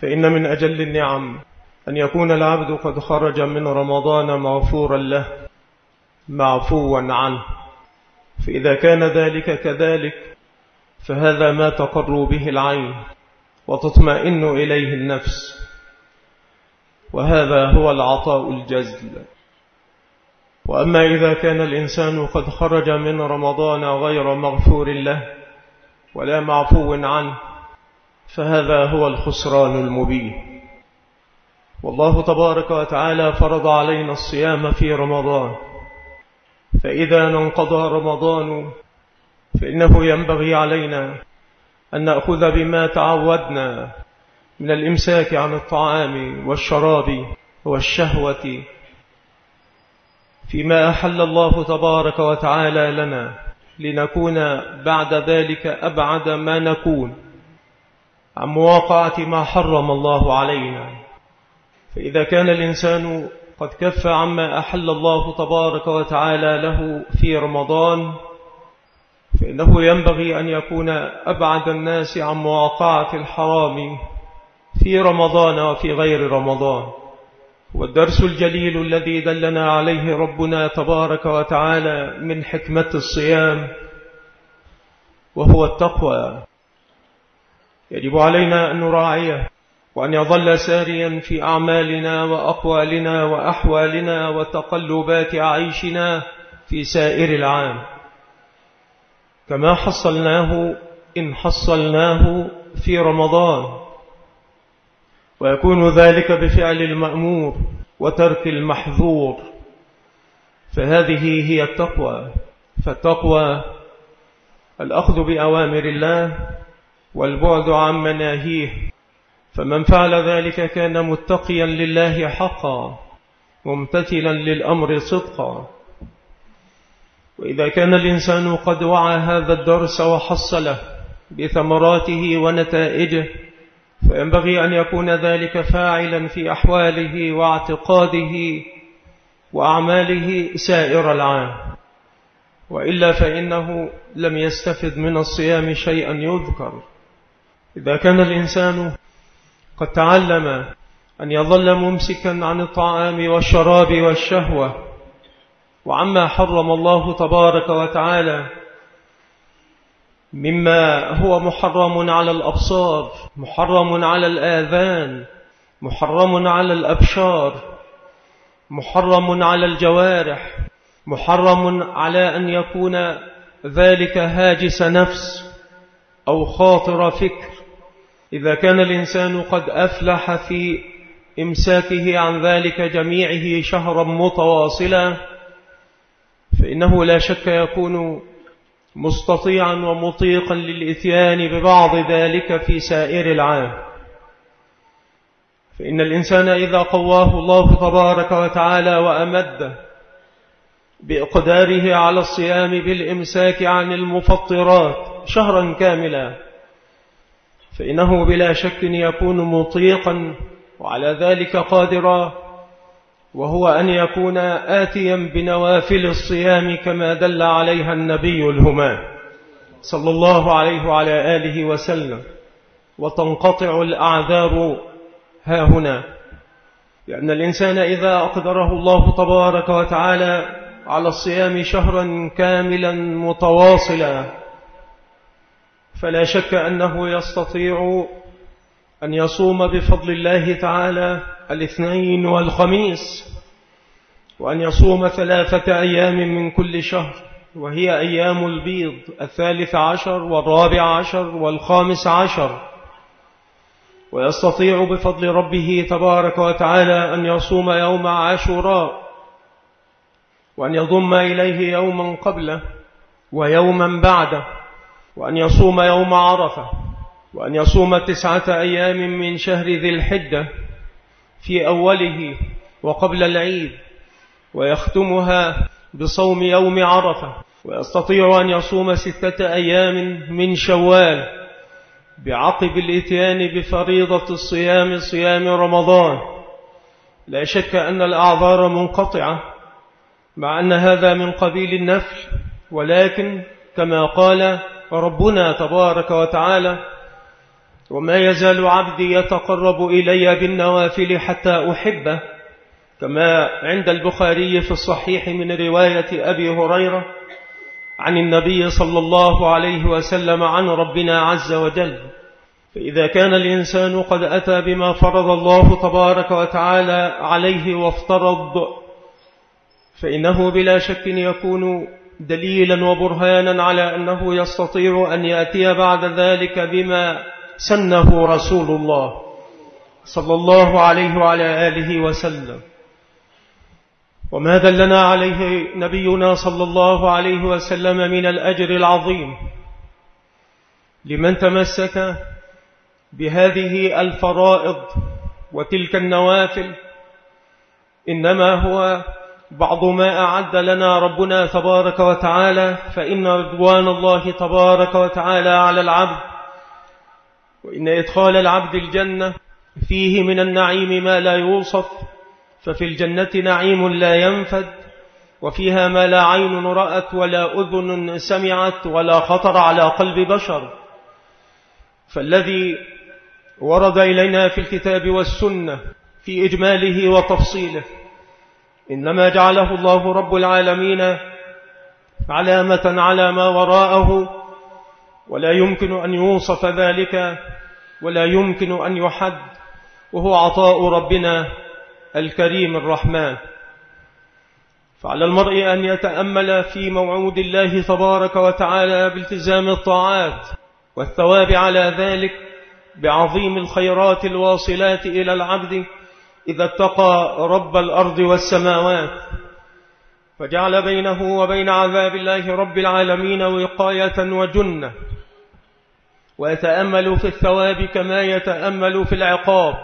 فإن من أجل النعم أن يكون العبد قد خرج من رمضان مغفورا له معفوا عنه. فإذا كان ذلك كذلك فهذا ما تقر به العين وتطمئن إليه النفس. وهذا هو العطاء الجزل. وأما إذا كان الإنسان قد خرج من رمضان غير مغفور له ولا معفو عنه فهذا هو الخسران المبين. والله تبارك وتعالى فرض علينا الصيام في رمضان. فإذا انقضى رمضان فإنه ينبغي علينا أن نأخذ بما تعودنا من الإمساك عن الطعام والشراب والشهوة فيما أحل الله تبارك وتعالى لنا لنكون بعد ذلك أبعد ما نكون. عن مواقعة ما حرم الله علينا. فإذا كان الإنسان قد كف عما أحل الله تبارك وتعالى له في رمضان فإنه ينبغي أن يكون أبعد الناس عن مواقعة الحرام في رمضان وفي غير رمضان. والدرس الجليل الذي دلنا عليه ربنا تبارك وتعالى من حكمة الصيام وهو التقوى. يجب علينا أن نراعيه وأن يظل ساريا في أعمالنا وأقوالنا وأحوالنا وتقلبات عيشنا في سائر العام. كما حصلناه إن حصلناه في رمضان. ويكون ذلك بفعل المأمور وترك المحظور فهذه هي التقوى. فالتقوى الأخذ بأوامر الله والبعد عن مناهيه. فمن فعل ذلك كان متقيا لله حقا ممتثلا للأمر صدقا. وإذا كان الإنسان قد وعى هذا الدرس وحصله بثمراته ونتائجه فينبغي أن يكون ذلك فاعلا في أحواله واعتقاده وأعماله سائر العام. وإلا فإنه لم يستفد من الصيام شيئا يذكر. إذا كان الإنسان قد تعلم أن يظل ممسكا عن الطعام والشراب والشهوة وعما حرم الله تبارك وتعالى مما هو محرم على الأبصار محرم على الآذان محرم على الأبشار محرم على الجوارح محرم على أن يكون ذلك هاجس نفس أو خاطر فكر. إذا كان الإنسان قد أفلح في إمساكه عن ذلك جميعه شهرا متواصلا فإنه لا شك يكون مستطيعا ومطيقا للإتيان ببعض ذلك في سائر العام. فإن الإنسان إذا قواه الله تبارك وتعالى وأمده بإقداره على الصيام بالإمساك عن المفطرات شهرا كاملا فإنه بلا شك يكون مطيقا وعلى ذلك قادرا وهو أن يكون آتيا بنوافل الصيام كما دل عليها النبي الهما صلى الله عليه وعلى آله وسلم. وتنقطع الأعذار ها هنا لأن الإنسان إذا أقدره الله تبارك وتعالى على الصيام شهرا كاملا متواصلا فلا شك أنه يستطيع أن يصوم بفضل الله تعالى الاثنين والخميس وأن يصوم ثلاثة أيام من كل شهر وهي أيام البيض الثالث عشر والرابع عشر والخامس عشر. ويستطيع بفضل ربه تبارك وتعالى أن يصوم يوم عاشوراء وأن يضم إليه يوما قبله ويوما بعده. وأن يصوم يوم عرفة وأن يصوم تسعة أيام من شهر ذي الحدة في أوله وقبل العيد ويختمها بصوم يوم عرفة ويستطيع أن يصوم ستة أيام من شوال بعقب الإتيان بفريضة الصيام صيام رمضان. لا شك أن الأعذار منقطعة مع أن هذا من قبيل النفل ولكن كما قال ربنا تبارك وتعالى وما يزال عبدي يتقرب إلي بالنوافل حتى أحبه كما عند البخاري في الصحيح من رواية أبي هريرة عن النبي صلى الله عليه وسلم عن ربنا عز وجل فإذا كان الإنسان قد أتى بما فرض الله تبارك وتعالى عليه وافترض فإنه بلا شك يكون دليلا وبرهانا على أنه يستطيع أن يأتي بعد ذلك بما سنه رسول الله صلى الله عليه وعلى آله وسلم. وما دلنا عليه نبينا صلى الله عليه وسلم من الأجر العظيم؟ لمن تمسك بهذه الفرائض وتلك النوافل إنما هو بعض ما أعد لنا ربنا تبارك وتعالى فإن رضوان الله تبارك وتعالى على العبد وإن إدخال العبد الجنة فيه من النعيم ما لا يوصف ففي الجنة نعيم لا ينفد وفيها ما لا عين رأت ولا أذن سمعت ولا خطر على قلب بشر. فالذي ورد إلينا في الكتاب والسنة في إجماله وتفصيله إنما جعله الله رب العالمين علامة على ما وراءه ولا يمكن أن يوصف ذلك ولا يمكن أن يحد وهو عطاء ربنا الكريم الرحمن. فعلى المرء أن يتأمل في موعود الله تبارك وتعالى بالتزام الطاعات والثواب على ذلك بعظيم الخيرات الواصلات إلى العبد إذا اتقى رب الأرض والسماوات فجعل بينه وبين عذاب الله رب العالمين وقاية وجنة ويتأمل في الثواب كما يتأمل في العقاب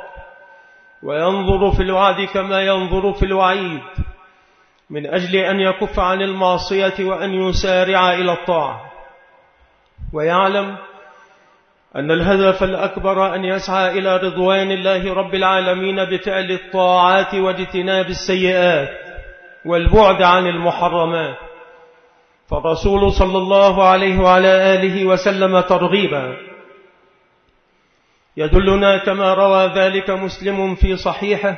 وينظر في الوعد كما ينظر في الوعيد من أجل أن يكف عن المعصية وأن يسارع إلى الطاعة ويعلم أن الهدف الأكبر أن يسعى إلى رضوان الله رب العالمين بفعل الطاعات واجتناب السيئات والبعد عن المحرمات. فالرسول صلى الله عليه وعلى آله وسلم ترغيبا. يدلنا كما روى ذلك مسلم في صحيحه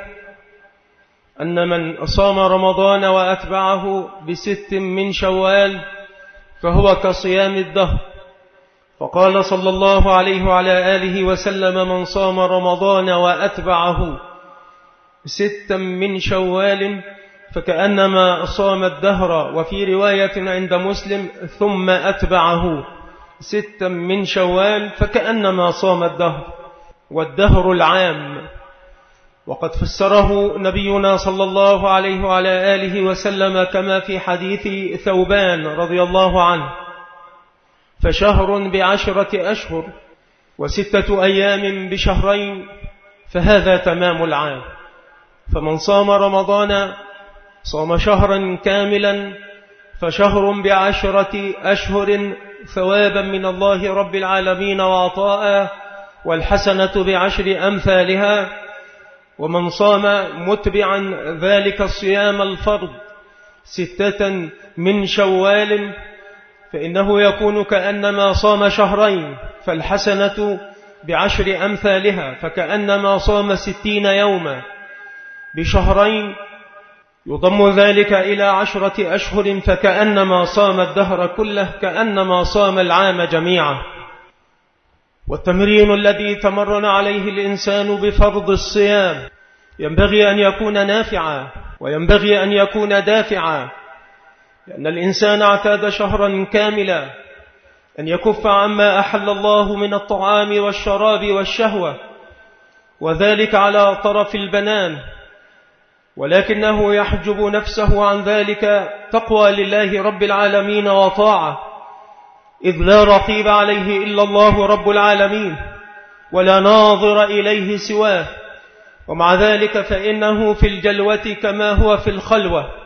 أن من صام رمضان وأتبعه بست من شوال فهو كصيام الدهر. فقال صلى الله عليه وعلى آله وسلم من صام رمضان وأتبعه ستا من شوال فكأنما صام الدهر وفي رواية عند مسلم ثم أتبعه ستا من شوال فكأنما صام الدهر والدهر العام وقد فسره نبينا صلى الله عليه وعلى آله وسلم كما في حديث ثوبان رضي الله عنه فشهر بعشرة أشهر وستة أيام بشهرين فهذا تمام العام. فمن صام رمضان صام شهرا كاملا فشهر بعشرة أشهر ثوابا من الله رب العالمين وعطاء والحسنة بعشر أمثالها. ومن صام متبعا ذلك الصيام الفرض ستة من شوال فإنه يكون كأنما صام شهرين فالحسنة بعشر أمثالها فكأنما صام ستين يوما. بشهرين يضم ذلك إلى عشرة أشهر فكأنما صام الدهر كله كأنما صام العام جميعا. والتمرين الذي تمرن عليه الإنسان بفرض الصيام ينبغي أن يكون نافعا وينبغي أن يكون دافعا. لأن الإنسان اعتاد شهرا كاملا أن يكف عما أحل الله من الطعام والشراب والشهوة وذلك على طرف البنان ولكنه يحجب نفسه عن ذلك تقوى لله رب العالمين وطاعة إذ لا رقيب عليه إلا الله رب العالمين ولا ناظر إليه سواه ومع ذلك فإنه في الجلوة كما هو في الخلوة.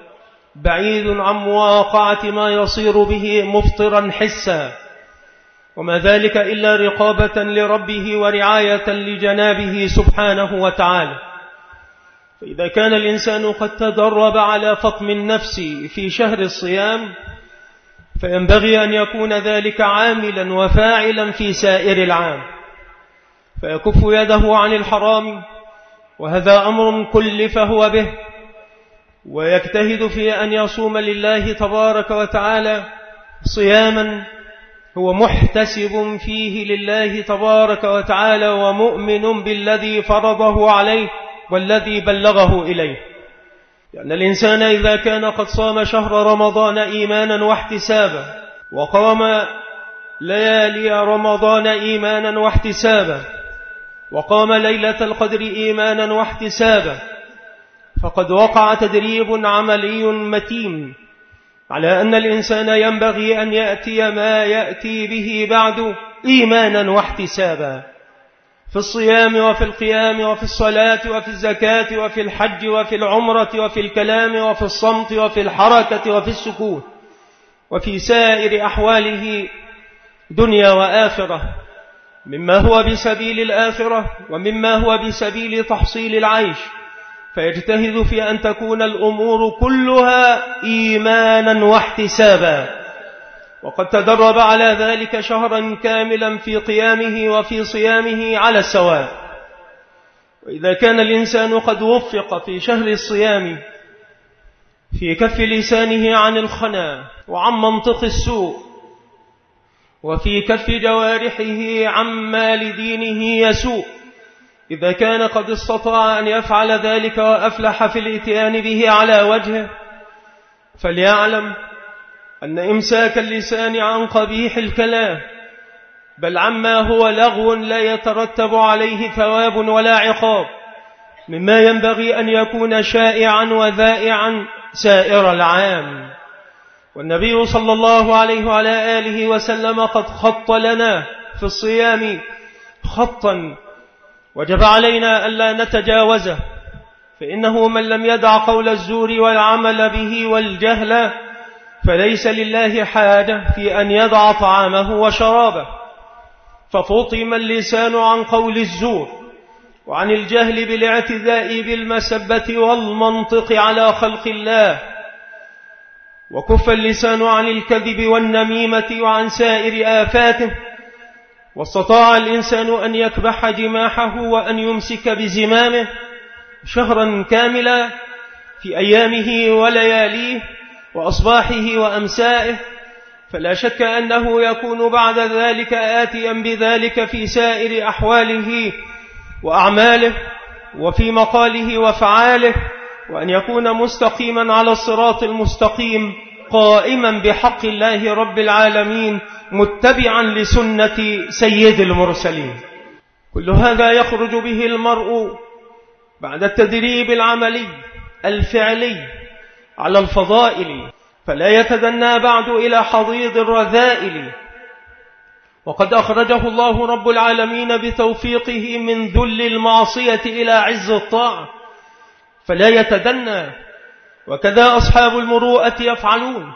بعيد عن مواقعة ما يصير به مفطرا حسا. وما ذلك إلا رقابة لربه ورعاية لجنابه سبحانه وتعالى. فإذا كان الإنسان قد تدرب على فطم النفس في شهر الصيام فينبغي أن يكون ذلك عاملا وفاعلا في سائر العام. فيكف يده عن الحرام وهذا أمر كلف هو به. ويجتهد في أن يصوم لله تبارك وتعالى صياما هو محتسب فيه لله تبارك وتعالى ومؤمن بالذي فرضه عليه والذي بلغه إليه. لأن الإنسان إذا كان قد صام شهر رمضان إيمانا واحتسابا وقام ليالي رمضان إيمانا واحتسابا وقام ليلة القدر إيمانا واحتسابا فقد وقع تدريب عملي متين على أن الإنسان ينبغي أن يأتي ما يأتي به بعد إيمانا واحتسابا في الصيام وفي القيام وفي الصلاة وفي الزكاة وفي الحج وفي العمرة وفي الكلام وفي الصمت وفي الحركة وفي السكون وفي سائر أحواله دنيا وآخرة مما هو بسبيل الآخرة ومما هو بسبيل تحصيل العيش فيجتهد في أن تكون الأمور كلها إيمانا واحتسابا. وقد تدرب على ذلك شهرا كاملا في قيامه وفي صيامه على السواء. وإذا كان الإنسان قد وفق في شهر الصيام في كف لسانه عن الخنا وعن منطق السوء وفي كف جوارحه عما لدينه يسوء إذا كان قد استطاع أن يفعل ذلك وأفلح في الإتيان به على وجهه فليعلم أن إمساك اللسان عن قبيح الكلام بل عما هو لغو لا يترتب عليه ثواب ولا عقاب مما ينبغي أن يكون شائعا وذائعا سائر العام. والنبي صلى الله عليه وعلى آله وسلم قد خط لنا في الصيام خطا وجب علينا ألا نتجاوزه فإنه من لم يدع قول الزور والعمل به والجهل فليس لله حاجة في أن يضع طعامه وشرابه. ففطم اللسان عن قول الزور وعن الجهل بالاعتداء بالمسبة والمنطق على خلق الله. وكف اللسان عن الكذب والنميمة وعن سائر آفاته واستطاع الإنسان أن يكبح جماحه وأن يمسك بزمامه شهرا كاملا في أيامه ولياليه وأصباحه وأمسائه فلا شك أنه يكون بعد ذلك آتيا بذلك في سائر أحواله وأعماله وفي مقاله وفعاله وأن يكون مستقيما على الصراط المستقيم. قائما بحق الله رب العالمين متبعا لسنة سيد المرسلين. كل هذا يخرج به المرء بعد التدريب العملي الفعلي على الفضائل فلا يتدنى بعد إلى حضيض الرذائل. وقد أخرجه الله رب العالمين بتوفيقه من ذل المعصية إلى عز الطاعة فلا يتدنى وكذا أصحاب المروءة يفعلون.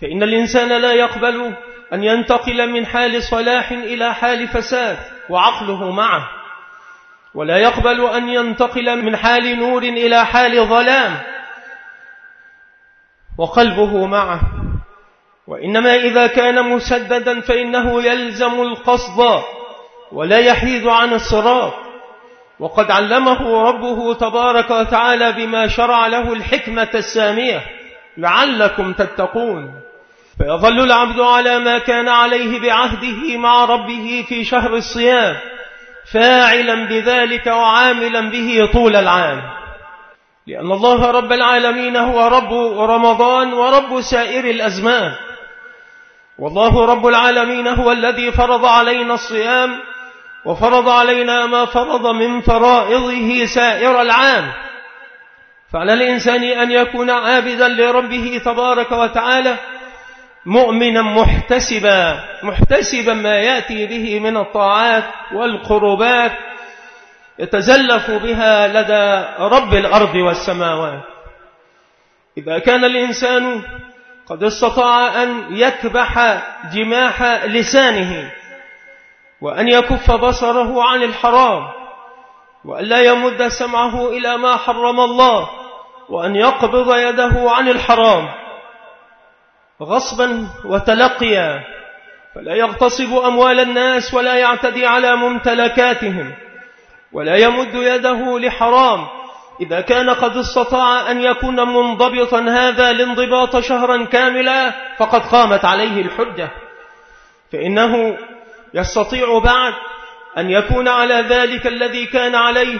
فإن الإنسان لا يقبل أن ينتقل من حال صلاح إلى حال فساد وعقله معه. ولا يقبل أن ينتقل من حال نور إلى حال ظلام وقلبه معه. وإنما إذا كان مسددا فإنه يلزم القصد ولا يحيد عن الصراط. وقد علمه ربه تبارك وتعالى بما شرع له الحكمة السامية. لعلكم تتقون. فيظل العبد على ما كان عليه بعهده مع ربه في شهر الصيام فاعلا بذلك وعاملا به طول العام. لأن الله رب العالمين هو رب رمضان ورب سائر الأزمان. والله رب العالمين هو الذي فرض علينا الصيام وفرض علينا ما فرض من فرائضه سائر العام. فعلى الإنسان أن يكون عابدا لربه تبارك وتعالى مؤمنا محتسبا محتسبا ما يأتي به من الطاعات والقربات يتزلف بها لدى رب الأرض والسماوات. إذا كان الإنسان قد استطاع أن يكبح جماح لسانه وأن يكف بصره عن الحرام وأن لا يمد سمعه إلى ما حرم الله وأن يقبض يده عن الحرام. غصبا وتلقيا فلا يغتصب أموال الناس ولا يعتدي على ممتلكاتهم ولا يمد يده لحرام. إذا كان قد استطاع أن يكون منضبطا هذا الانضباط شهرا كاملا فقد قامت عليه الحجة. فإنه يستطيع بعد أن يكون على ذلك الذي كان عليه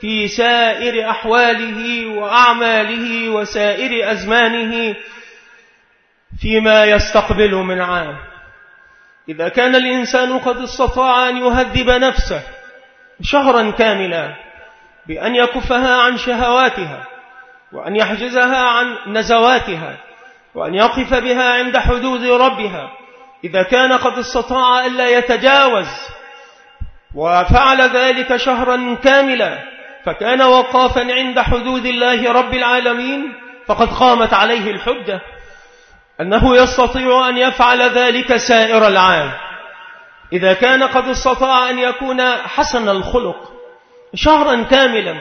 في سائر أحواله وأعماله وسائر أزمانه فيما يستقبل من عام. إذا كان الإنسان قد استطاع أن يهذب نفسه شهرا كاملا بأن يكفها عن شهواتها وأن يحجزها عن نزواتها وأن يقف بها عند حدود ربها إذا كان قد استطاع ألا يتجاوز وفعل ذلك شهرا كاملا فكان وقافا عند حدود الله رب العالمين فقد قامت عليه الحجة. أنه يستطيع أن يفعل ذلك سائر العام. إذا كان قد استطاع أن يكون حسن الخلق شهرا كاملا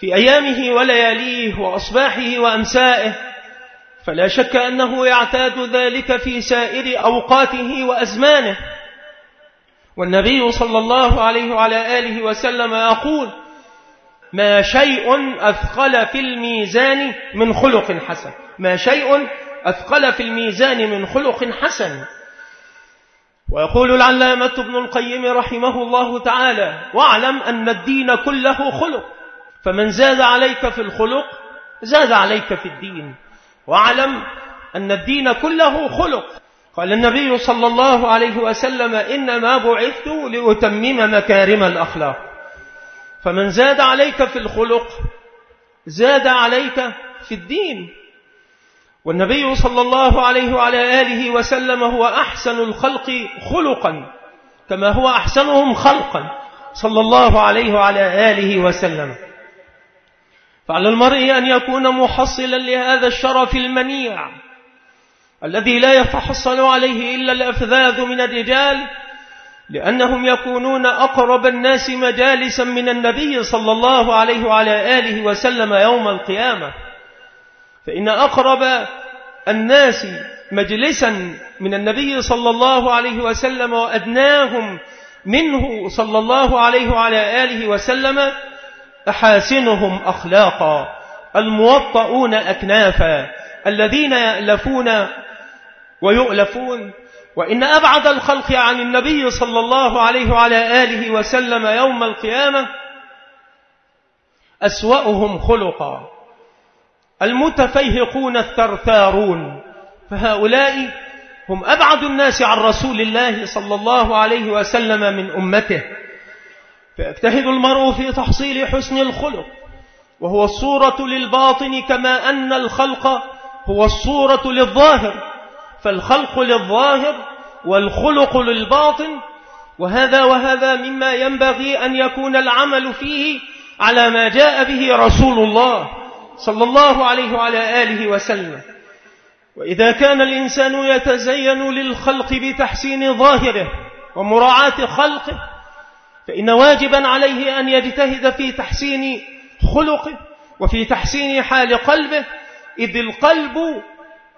في أيامه ولياليه وأصباحه وأمسائه فلا شك أنه يعتاد ذلك في سائر أوقاته وأزمانه. والنبي صلى الله عليه وعلى آله وسلم يقول ما شيء أثقل في الميزان من خلق حسن. ما شيء أثقل في الميزان من خلق حسن. ويقول العلامة ابن القيم رحمه الله تعالى واعلم أن الدين كله خلق فمن زاد عليك في الخلق زاد عليك في الدين. واعلم أن الدين كله خلق. قال النبي صلى الله عليه وسلم إنما بعثت لأتمم مكارم الأخلاق. فمن زاد عليك في الخلق زاد عليك في الدين. والنبي صلى الله عليه وعلى آله وسلم هو أحسن الخلق خلقا كما هو أحسنهم خلقا صلى الله عليه وعلى آله وسلم. فعلى المرء أن يكون محصلا لهذا الشرف المنيع الذي لا يتحصل عليه إلا الأفذاذ من الرجال لأنهم يكونون أقرب الناس مجالسا من النبي صلى الله عليه وعلى آله وسلم يوم القيامة. فإن أقرب الناس مجلسا من النبي صلى الله عليه وسلم وأدناهم منه صلى الله عليه وعلى آله وسلم أحاسنهم أخلاقا. الموطؤون أكنافا. الذين يألفون ويؤلفون. وإن أبعد الخلق عن النبي صلى الله عليه وعلى آله وسلم يوم القيامة أسوأهم خلقا. المتفيهقون الثرثارون. فهؤلاء هم أبعد الناس عن رسول الله صلى الله عليه وسلم من أمته. فيجتهد المرء في تحصيل حسن الخلق وهو الصورة للباطن كما أن الخلق هو الصورة للظاهر فالخلق للظاهر والخلق للباطن وهذا وهذا مما ينبغي أن يكون العمل فيه على ما جاء به رسول الله صلى الله عليه وعلى آله وسلم. وإذا كان الإنسان يتزين للخلق بتحسين ظاهره ومراعاة خلقه فإن واجبا عليه أن يجتهد في تحسين خلقه وفي تحسين حال قلبه إذ القلب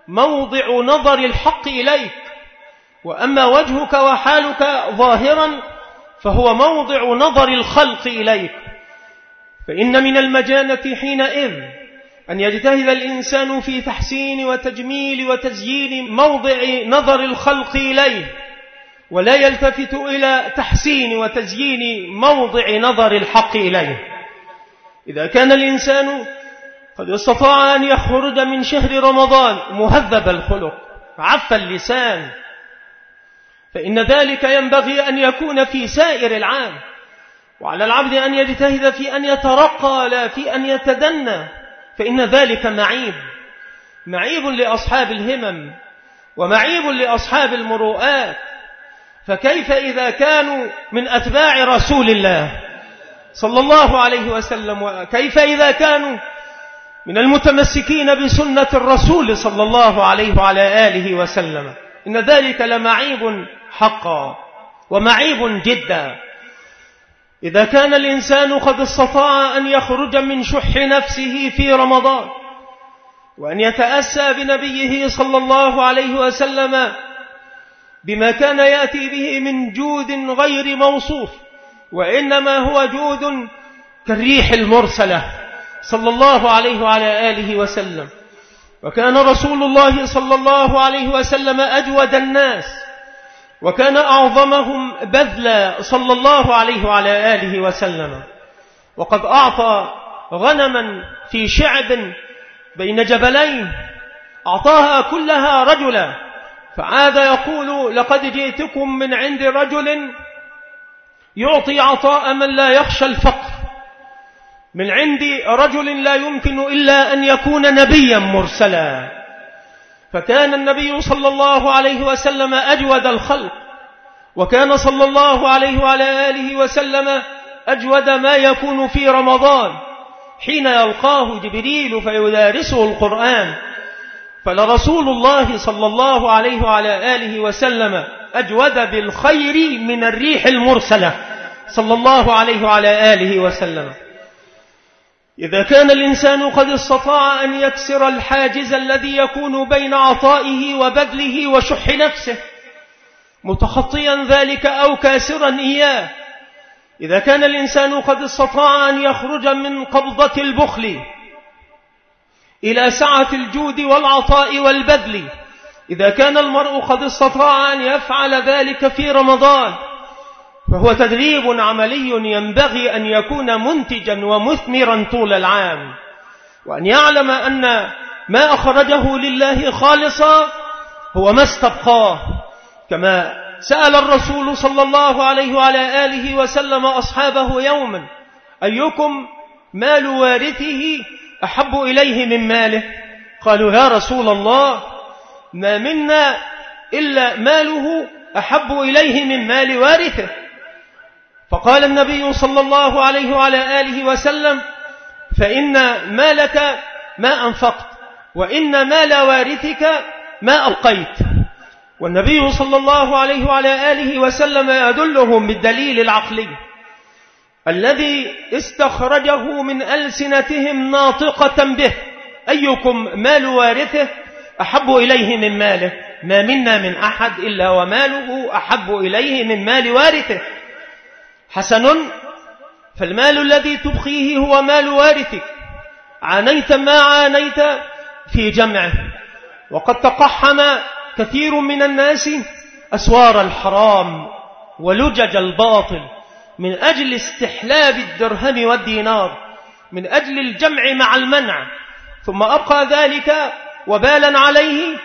موضع نظر الحق إليك. وأما وجهك وحالك ظاهرا فهو موضع نظر الخلق إليك. فإن من المجانة حينئذ أن يجتهد الإنسان في تحسين وتجميل وتزيين موضع نظر الخلق إليه. ولا يلتفت إلى تحسين وتزيين موضع نظر الحق إليه. إذا كان الإنسان قد استطاع أن يخرج من شهر رمضان مهذب الخلق عف اللسان فإن ذلك ينبغي أن يكون في سائر العام وعلى العبد أن يجتهد في أن يترقى لا في أن يتدنى فإن ذلك معيب. معيب لأصحاب الهمم ومعيب لأصحاب المروءات فكيف إذا كانوا من أتباع رسول الله صلى الله عليه وسلم؟ وكيف إذا كانوا من المتمسكين بسنة الرسول صلى الله عليه وعلى آله وسلم؟ إن ذلك لمعيب حقا ومعيب جدا. إذا كان الإنسان قد استطاع أن يخرج من شح نفسه في رمضان وأن يتأسى بنبيه صلى الله عليه وسلم بما كان يأتي به من جود غير موصوف وإنما هو جود كالريح المرسلة صلى الله عليه وعلى آله وسلم. وكان رسول الله صلى الله عليه وسلم أجود الناس وكان أعظمهم بذلا صلى الله عليه وعلى آله وسلم. وقد أعطى غنما في شعب بين جبلين أعطاها كلها رجلا. فعاد يقول لقد جئتكم من عند رجل يعطي عطاء من لا يخشى الفقر. من عند رجل لا يمكن إلا أن يكون نبيا مرسلا. فكان النبي صلى الله عليه وسلم أجود الخلق وكان صلى الله عليه وعلى آله وسلم أجود ما يكون في رمضان. حين يلقاه جبريل فيدارسه القرآن. فلرسول الله صلى الله عليه وعلى آله وسلم أجود بالخير من الريح المرسلة صلى الله عليه وعلى آله وسلم. إذا كان الإنسان قد استطاع أن يكسر الحاجز الذي يكون بين عطائه وبذله وشح نفسه متخطيا ذلك أو كاسرا إياه. إذا كان الإنسان قد استطاع أن يخرج من قبضة البخل إلى سعة الجود والعطاء والبذل. إذا كان المرء قد استطاع أن يفعل ذلك في رمضان فهو تدريب عملي ينبغي أن يكون منتجا ومثمرا طول العام. وأن يعلم أن ما أخرجه لله خالصا هو ما استبقاه. كما سأل الرسول صلى الله عليه وعلى آله وسلم أصحابه يوما أيكم مال وارثه أحب إليه من ماله. قالوا يا رسول الله ما منا إلا ماله أحب إليه من مال وارثه. فقال النبي صلى الله عليه وعلى آله وسلم فإن مالك ما أنفقت وإن مال وارثك ما أبقيت والنبي صلى الله عليه وعلى آله وسلم يدلهم بالدليل العقلي. الذي استخرجه من ألسنتهم ناطقة به. أيكم مال وارثه أحب إليه من ماله؟ ما منا من أحد إلا وماله أحب إليه من مال وارثه. حسن فالمال الذي تبخيه هو مال وارثك. عانيت ما عانيت في جمعه. وقد تقحم كثير من الناس أسوار الحرام ولجج الباطل. من أجل استحلاب الدرهم والدينار من أجل الجمع مع المنع ثم أبقى ذلك وبالا عليه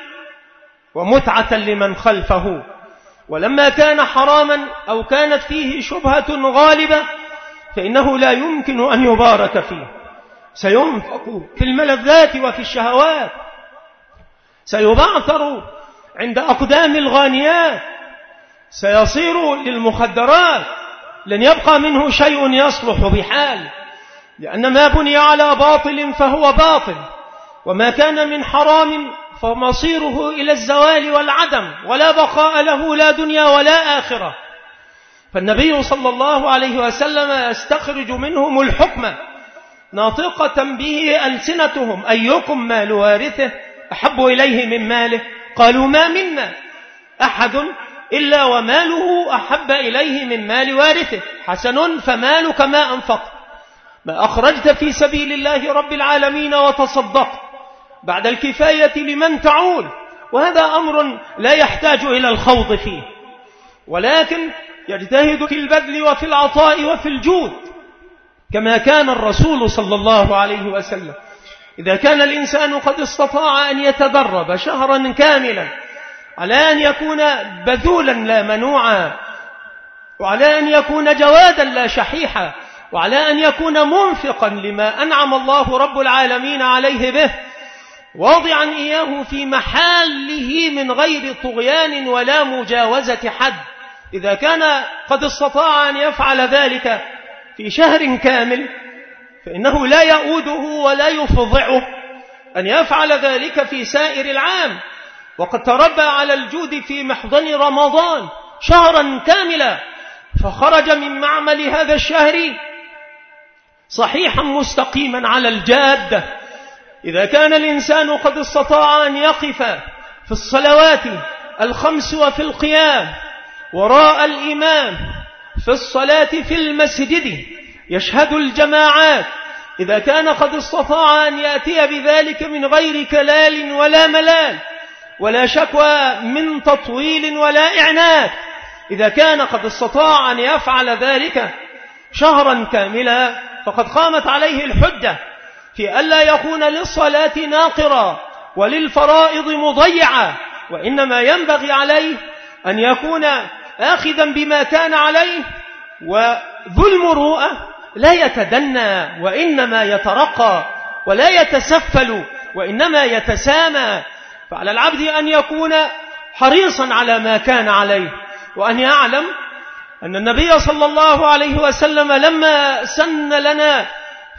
ومتعة لمن خلفه. ولما كان حراما أو كانت فيه شبهة غالبة فإنه لا يمكن أن يبارك فيه. سينفق في الملذات وفي الشهوات. سيبعثر عند أقدام الغانيات. سيصير للمخدرات. لن يبقى منه شيء يصلح بحال لأن ما بني على باطل فهو باطل وما كان من حرام فمصيره إلى الزوال والعدم ولا بقاء له لا دنيا ولا آخرة. فالنبي صلى الله عليه وسلم يستخرج منهم الحكم ناطقة به ألسنتهم أيكم مال وارثه أحب إليه من ماله؟ قالوا ما منا أحد إلا وماله أحب إليه من مال وارثه. حسن فمالك ما أنفق ما أخرجت في سبيل الله رب العالمين وتصدقت. بعد الكفاية لمن تعول. وهذا أمر لا يحتاج إلى الخوض فيه. ولكن يجتهد في البذل وفي العطاء وفي الجود. كما كان الرسول صلى الله عليه وسلم. إذا كان الإنسان قد استطاع أن يتدرب شهرا كاملا على أن يكون بذولا لا منوعا وعلى أن يكون جوادا لا شحيحا وعلى أن يكون منفقا لما أنعم الله رب العالمين عليه به واضعا إياه في محله من غير طغيان ولا مجاوزة حد. إذا كان قد استطاع أن يفعل ذلك في شهر كامل فإنه لا يؤوده ولا يفضعه أن يفعل ذلك في سائر العام. وقد تربى على الجود في محضن رمضان شهرا كاملا فخرج من معمل هذا الشهر صحيحا مستقيما على الجادة إذا كان الإنسان قد استطاع أن يقف في الصلوات الخمس وفي القيام وراء الإمام في الصلاة في المسجد يشهد الجماعات. إذا كان قد استطاع أن يأتي بذلك من غير كلال ولا ملال ولا شكوى من تطويل ولا إعنات إذا كان قد استطاع أن يفعل ذلك شهرا كاملا فقد قامت عليه الحجة في ألا يكون للصلاة ناقرا وللفرائض مضيعا وإنما ينبغي عليه أن يكون آخذا بما كان عليه وذو المروءة لا يتدنى وإنما يترقى ولا يتسفل وإنما يتسامى. فعلى العبد أن يكون حريصا على ما كان عليه. وأن يعلم أن النبي صلى الله عليه وسلم لما سن لنا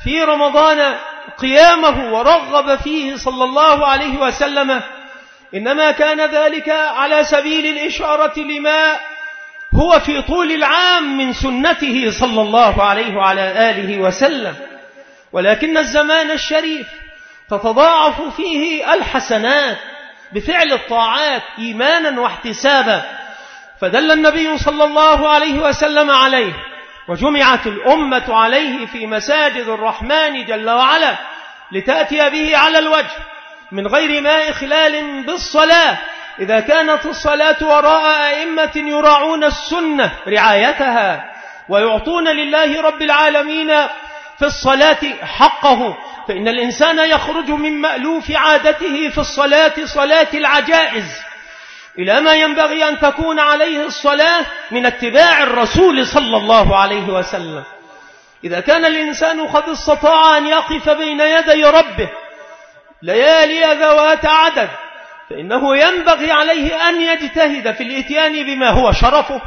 في رمضان قيامه ورغب فيه صلى الله عليه وسلم إنما كان ذلك على سبيل الإشارة لما هو في طول العام من سنته صلى الله عليه وعلى آله وسلم. ولكن الزمان الشريف تتضاعف فيه الحسنات بفعل الطاعات إيمانا واحتسابا. فدل النبي صلى الله عليه وسلم عليه وجمعت الأمة عليه في مساجد الرحمن جل وعلا لتأتي به على الوجه من غير ما إخلال بالصلاة إذا كانت الصلاة وراء أئمة يراعون السنة رعايتها ويعطون لله رب العالمين في الصلاة حقه. فإن الإنسان يخرج من مألوف عادته في الصلاة صلاة العجائز. إلى ما ينبغي أن تكون عليه الصلاة من اتباع الرسول صلى الله عليه وسلم. إذا كان الإنسان قد استطاع أن يقف بين يدي ربه ليالي ذوات عدد. فإنه ينبغي عليه أن يجتهد في الإتيان بما هو شرفه.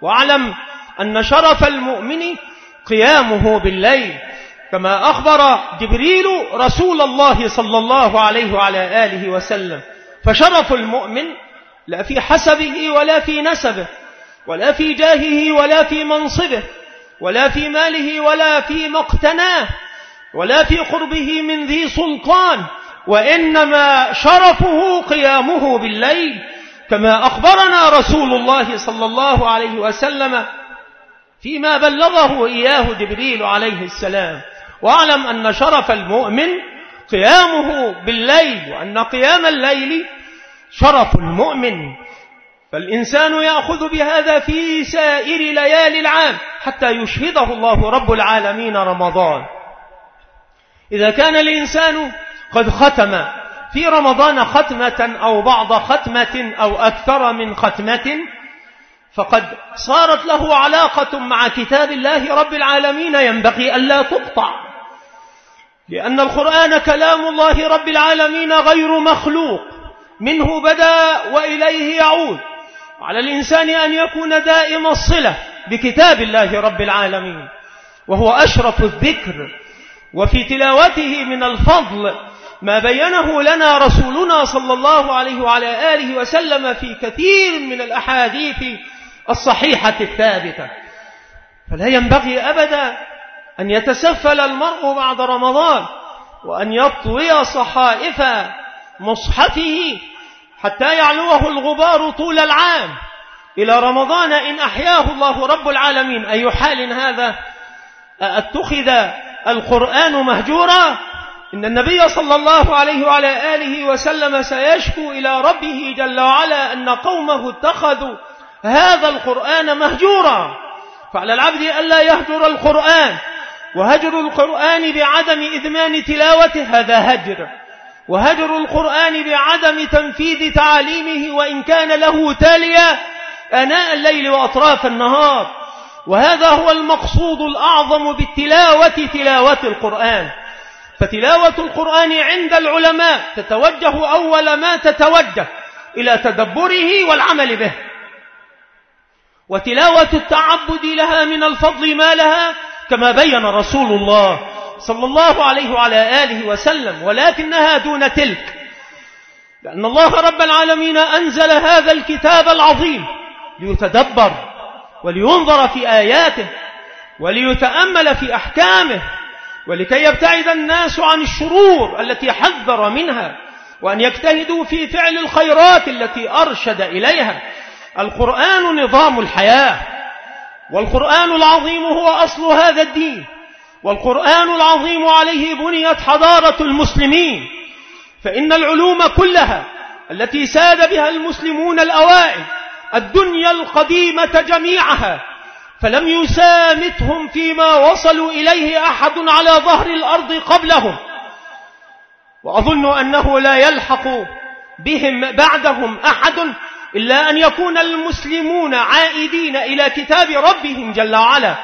واعلم أن شرف المؤمن قيامه بالليل. كما أخبر جبريل رسول الله صلى الله عليه وعلى آله وسلم. فشرف المؤمن لا في حسبه ولا في نسبه ولا في جاهه ولا في منصبه ولا في ماله ولا في مقتناه ولا في قربه من ذي سلطان. وإنما شرفه قيامه بالليل. كما أخبرنا رسول الله صلى الله عليه وسلم فيما بلغه إياه جبريل عليه السلام. واعلم أن شرف المؤمن قيامه بالليل وأن قيام الليل شرف المؤمن. فالإنسان يأخذ بهذا في سائر ليالي العام حتى يشهده الله رب العالمين رمضان. إذا كان الإنسان قد ختم في رمضان ختمة أو بعض ختمة أو أكثر من ختمة فقد صارت له علاقة مع كتاب الله رب العالمين ينبغي ألا تقطع. لأن القرآن كلام الله رب العالمين غير مخلوق. منه بدأ وإليه يعود. على الإنسان أن يكون دائم الصلة بكتاب الله رب العالمين. وهو أشرف الذكر. وفي تلاوته من الفضل ما بينه لنا رسولنا صلى الله عليه وعلى آله وسلم في كثير من الأحاديث الصحيحة الثابتة. فلا ينبغي أبدا أن يتسفل المرء بعد رمضان وأن يطوي صحائف مصحفه حتى يعلوه الغبار طول العام. إلى رمضان إن أحياه الله رب العالمين. أي حال هذا؟ اتخذ القرآن مهجورا؟ إن النبي صلى الله عليه وعلى آله وسلم سيشكو إلى ربه جل وعلا أن قومه اتخذوا هذا القرآن مهجورا. فعلى العبد ألا يهجر القرآن. وهجر القرآن بعدم إذمان تلاوته هذا هجر. وهجر القرآن بعدم تنفيذ تعاليمه وإن كان له تاليا أناء الليل وأطراف النهار. وهذا هو المقصود الأعظم بالتلاوة تلاوة القرآن. فتلاوة القرآن عند العلماء تتوجه أول ما تتوجه إلى تدبره والعمل به. وتلاوة التعبد لها من الفضل ما لها كما بين رسول الله صلى الله عليه وعلى آله وسلم ولكنها دون تلك. لأن الله رب العالمين أنزل هذا الكتاب العظيم ليتدبر ولينظر في آياته وليتأمل في أحكامه ولكي يبتعد الناس عن الشرور التي حذر منها وأن يجتهدوا في فعل الخيرات التي أرشد إليها. القرآن نظام الحياة والقرآن العظيم هو أصل هذا الدين والقرآن العظيم عليه بنيت حضارة المسلمين فإن العلوم كلها التي ساد بها المسلمون الأوائل الدنيا القديمة جميعها فلم يسامتهم فيما وصلوا إليه أحد على ظهر الأرض قبلهم. وأظن أنه لا يلحق بهم بعدهم أحد إلا أن يكون المسلمون عائدين إلى كتاب ربهم جل وعلا.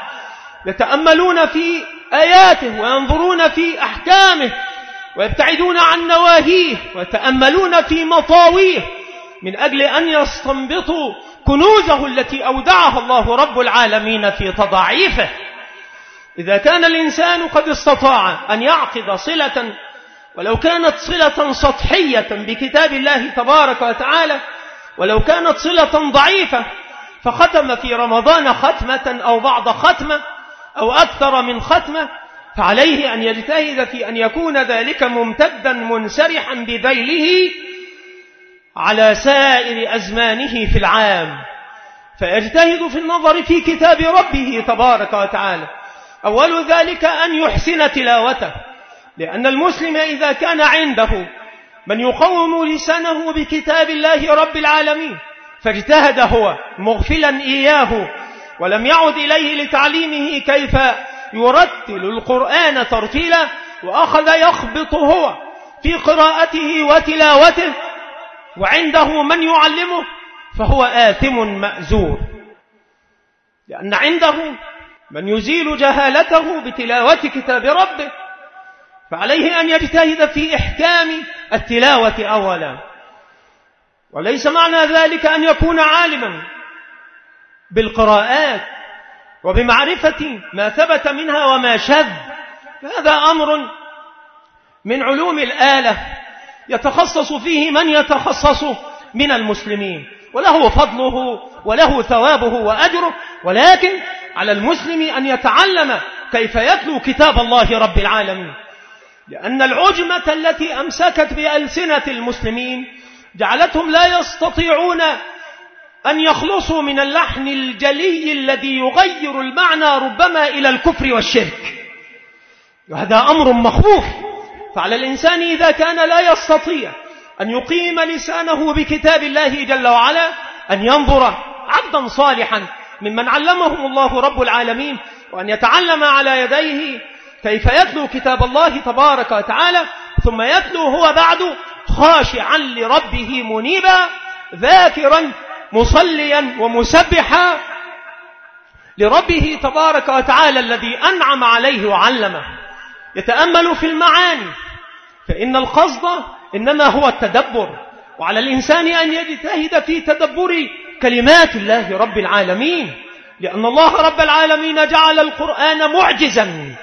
يتأملون في آياته وينظرون في أحكامه ويبتعدون عن نواهيه ويتأملون في مطاويه من أجل أن يستنبطوا كنوزه التي أودعها الله رب العالمين في تضعيفه إذا كان الإنسان قد استطاع أن يعقد صلة ولو كانت صلة سطحية بكتاب الله تبارك وتعالى ولو كانت صلة ضعيفة فختم في رمضان ختمة أو بعض ختمة أو أكثر من ختمة فعليه أن يجتهد في أن يكون ذلك ممتدا منسرحا بذيله على سائر أزمانه في العام. فيجتهد في النظر في كتاب ربه تبارك وتعالى. أول ذلك أن يحسن تلاوته لأن المسلم إذا كان عنده من يقوم لسانه بكتاب الله رب العالمين فاجتهد هو مغفلا إياه ولم يعد إليه لتعليمه كيف يرتل القرآن ترتيلا وأخذ يخبط هو في قراءته وتلاوته وعنده من يعلمه فهو آثم مأزور. لأن عنده من يزيل جهالته بتلاوة كتاب ربه فعليه أن يجتهد في إحكام التلاوة أولا. وليس معنى ذلك أن يكون عالما بالقراءات وبمعرفة ما ثبت منها وما شذ. هذا أمر من علوم الآلة يتخصص فيه من يتخصص من المسلمين. وله فضله وله ثوابه وأجره. ولكن على المسلم أن يتعلم كيف يتلو كتاب الله رب العالمين. لأن العجمة التي أمسكت بألسنة المسلمين جعلتهم لا يستطيعون أن يخلصوا من اللحن الجلي الذي يغير المعنى ربما إلى الكفر والشرك. وهذا أمر مخوف. فعلى الإنسان إذا كان لا يستطيع أن يقيم لسانه بكتاب الله جل وعلا أن ينظر عبدا صالحا ممن علمهم الله رب العالمين وأن يتعلم على يديه كيف يتلو كتاب الله تبارك وتعالى ثم يتلو هو بعد خاشعا لربه منيبا ذاكرا مصليا ومسبحا لربه تبارك وتعالى الذي أنعم عليه وعلمه. يتأمل في المعاني فإن القصد إنما هو التدبر وعلى الإنسان أن يجتهد في تدبر كلمات الله رب العالمين لأن الله رب العالمين جعل القرآن معجزا.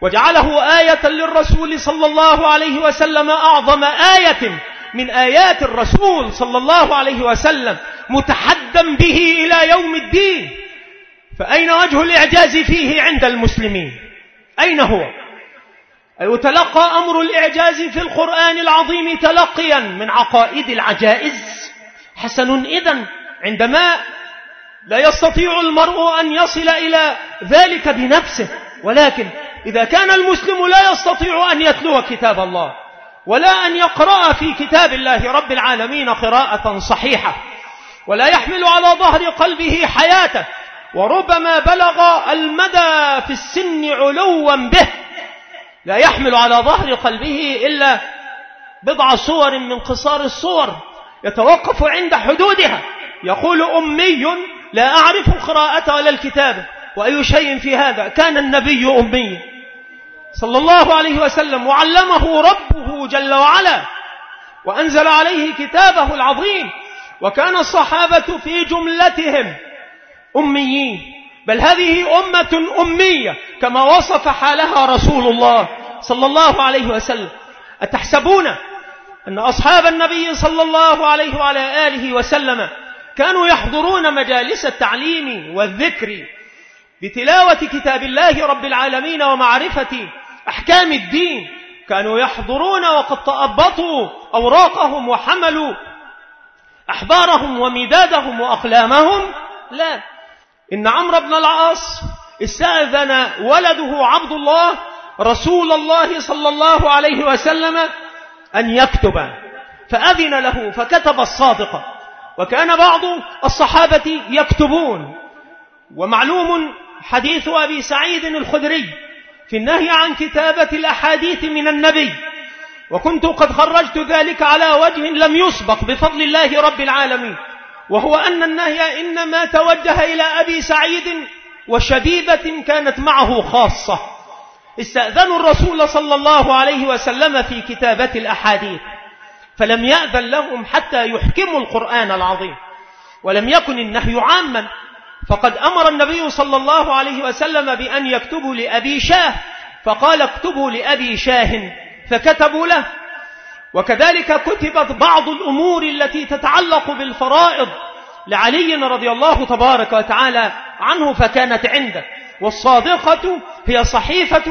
وجعله آية للرسول صلى الله عليه وسلم أعظم آية من آيات الرسول صلى الله عليه وسلم متحدا به إلى يوم الدين. فأين وجه الإعجاز فيه عند المسلمين؟ أين هو؟ يتلقى أمر الإعجاز في القرآن العظيم تلقيا من عقائد العجائز. حسن إذن عندما لا يستطيع المرء أن يصل إلى ذلك بنفسه ولكن إذا كان المسلم لا يستطيع أن يتلو كتاب الله ولا أن يقرأ في كتاب الله رب العالمين قراءة صحيحة ولا يحمل على ظهر قلبه حياته وربما بلغ المدى في السن علوا به لا يحمل على ظهر قلبه إلا بضع صور من قصار الصور يتوقف عند حدودها يقول أمي لا أعرف القراءة ولا الكتابة وأي شيء في هذا؟ كان النبي أمي صلى الله عليه وسلم وعلمه ربه جل وعلا وأنزل عليه كتابه العظيم وكان الصحابة في جملتهم أميين. بل هذه أمة أمية كما وصف حالها رسول الله صلى الله عليه وسلم. أتحسبون أن أصحاب النبي صلى الله عليه وعلى آله وسلم كانوا يحضرون مجالس التعليم والذكر بتلاوة كتاب الله رب العالمين ومعرفة أحكام الدين. كانوا يحضرون وقد تأبطوا أوراقهم وحملوا أحبارهم ومدادهم وأقلامهم. لا. إن عمرو بن العاص استأذن ولده عبد الله رسول الله صلى الله عليه وسلم أن يكتب فأذن له فكتب الصادق. وكان بعض الصحابة يكتبون ومعلوم حديث أبي سعيد الخدري في النهي عن كتابة الأحاديث من النبي. وكنت قد خرجت ذلك على وجه لم يسبق بفضل الله رب العالمين. وهو أن النهي إنما توجه إلى أبي سعيد وشبيبة كانت معه خاصة. استأذنوا الرسول صلى الله عليه وسلم في كتابة الأحاديث. فلم يأذن لهم حتى يحكموا القرآن العظيم. ولم يكن النهي عاما فقد أمر النبي صلى الله عليه وسلم بأن يكتبوا لأبي شاه فقال اكتبوا لأبي شاه فكتبوا له. وكذلك كتبت بعض الأمور التي تتعلق بالفرائض لعلي رضي الله تبارك وتعالى عنه فكانت عنده. والصادقة هي صحيفة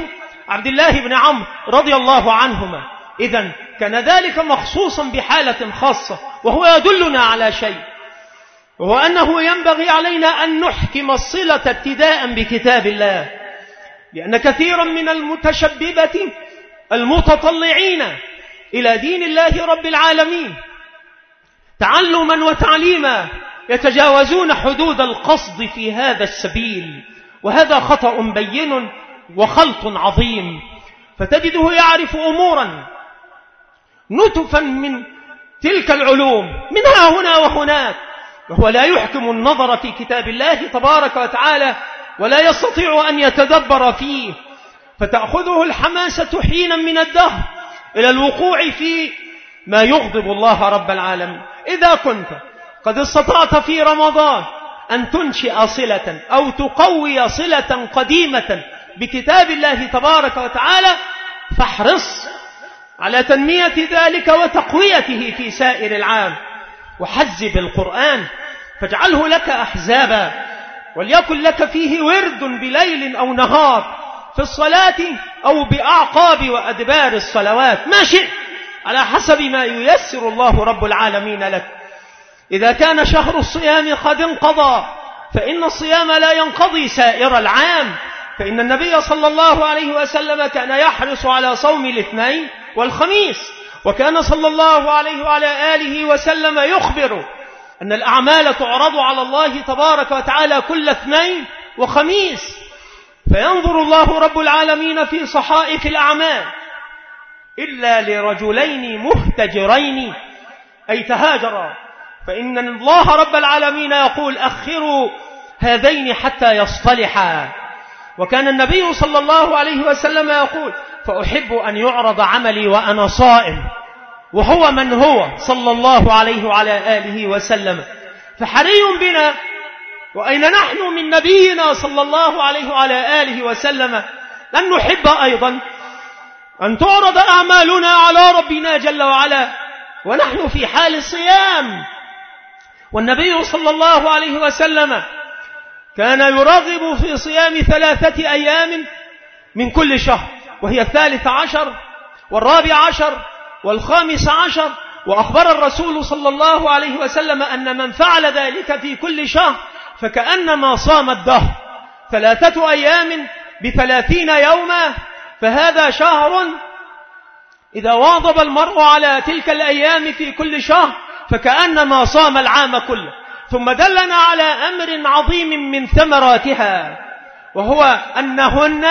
عبد الله بن عمرو رضي الله عنهما. إذا كان ذلك مخصوصا بحالة خاصة وهو يدلنا على شيء. وهو أنه ينبغي علينا أن نحكم الصلة ابتداء بكتاب الله. لأن كثيرا من المتشببة المتطلعين إلى دين الله رب العالمين تعلما وتعليما يتجاوزون حدود القصد في هذا السبيل. وهذا خطأ بين وخلط عظيم. فتجده يعرف أمورا نتفا من تلك العلوم منها هنا وهناك. وهو لا يحكم النظر في كتاب الله تبارك وتعالى ولا يستطيع أن يتدبر فيه. فتأخذه الحماسة حينا من الدهر إلى الوقوع في ما يغضب الله رب العالمين. إذا كنت قد استطعت في رمضان أن تنشئ صلة أو تقوي صلة قديمة بكتاب الله تبارك وتعالى فاحرص على تنمية ذلك وتقويته في سائر العام. وحزب القرآن فاجعله لك أحزابا وليكن لك فيه ورد بليل أو نهار في الصلاة أو بأعقاب وأدبار الصلوات. ما شئت على حسب ما ييسر الله رب العالمين لك. إذا كان شهر الصيام قد انقضى فإن الصيام لا ينقضي سائر العام. فإن النبي صلى الله عليه وسلم كان يحرص على صوم الاثنين والخميس. وكان صلى الله عليه وعلى آله وسلم يخبر أن الأعمال تعرض على الله تبارك وتعالى كل اثنين وخميس. فينظر الله رب العالمين في صحائف الأعمال إلا لرجلين مهتجرين. أي تهاجرا فإن الله رب العالمين يقول أخروا هذين حتى يصطلحا. وكان النبي صلى الله عليه وسلم يقول فأحب أن يعرض عملي وأنا صائم. وهو من هو صلى الله عليه وعلى آله وسلم. فحري بنا وأين نحن من نبينا صلى الله عليه وعلى آله وسلم؟ أن نحب أيضا أن تعرض أعمالنا على ربنا جل وعلا ونحن في حال صيام والنبي صلى الله عليه وسلم كان يرغب في صيام ثلاثة أيام من كل شهر وهي الثالث عشر والرابع عشر والخامس عشر وأخبر الرسول صلى الله عليه وسلم أن من فعل ذلك في كل شهر فكأنما صام الدهر ثلاثة أيام بثلاثين يوما فهذا شهر إذا واظب المرء على تلك الأيام في كل شهر فكأنما صام العام كله. ثم دلنا على أمر عظيم من ثمراتها وهو أنهن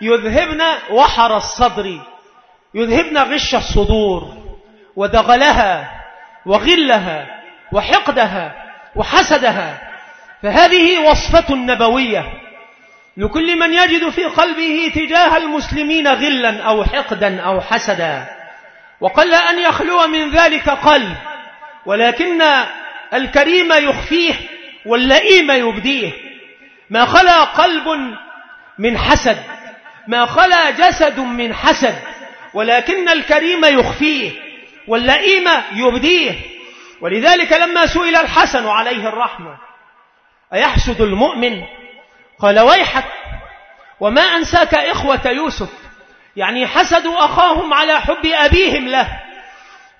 يذهبن وحر الصدر. يذهبن غش الصدور ودغلها وغلها وحقدها وحسدها. فهذه وصفة نبوية. لكل من يجد في قلبه تجاه المسلمين غلا أو حقدا أو حسدا وقل أن يخلو من ذلك قلب ولكن الكريم يخفيه واللئيم يبديه. ما خلا قلب من حسد ما خلا جسد من حسد ولكن الكريم يخفيه واللئيم يبديه. ولذلك لما سئل الحسن عليه الرحمة أيحسد المؤمن؟ قال ويحك وما أنساك إخوة يوسف؟ يعني حسدوا أخاهم على حب أبيهم له.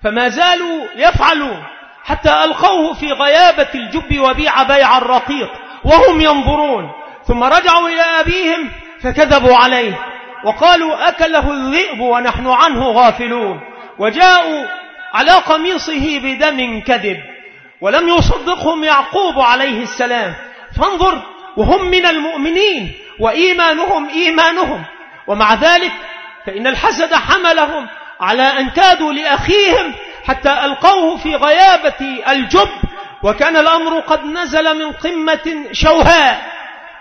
فما زالوا يفعلوا حتى ألقوه في غيابة الجب وبيع بيع الرقيق وهم ينظرون. ثم رجعوا إلى أبيهم فكذبوا عليه. وقالوا أكله الذئب ونحن عنه غافلون وجاءوا على قميصه بدم كذب ولم يصدقهم يعقوب عليه السلام فانظر وهم من المؤمنين وإيمانهم إيمانهم ومع ذلك فإن الحسد حملهم على أن كادوا لأخيهم حتى ألقوه في غيابة الجب وكان الأمر قد نزل من قمة شوهاء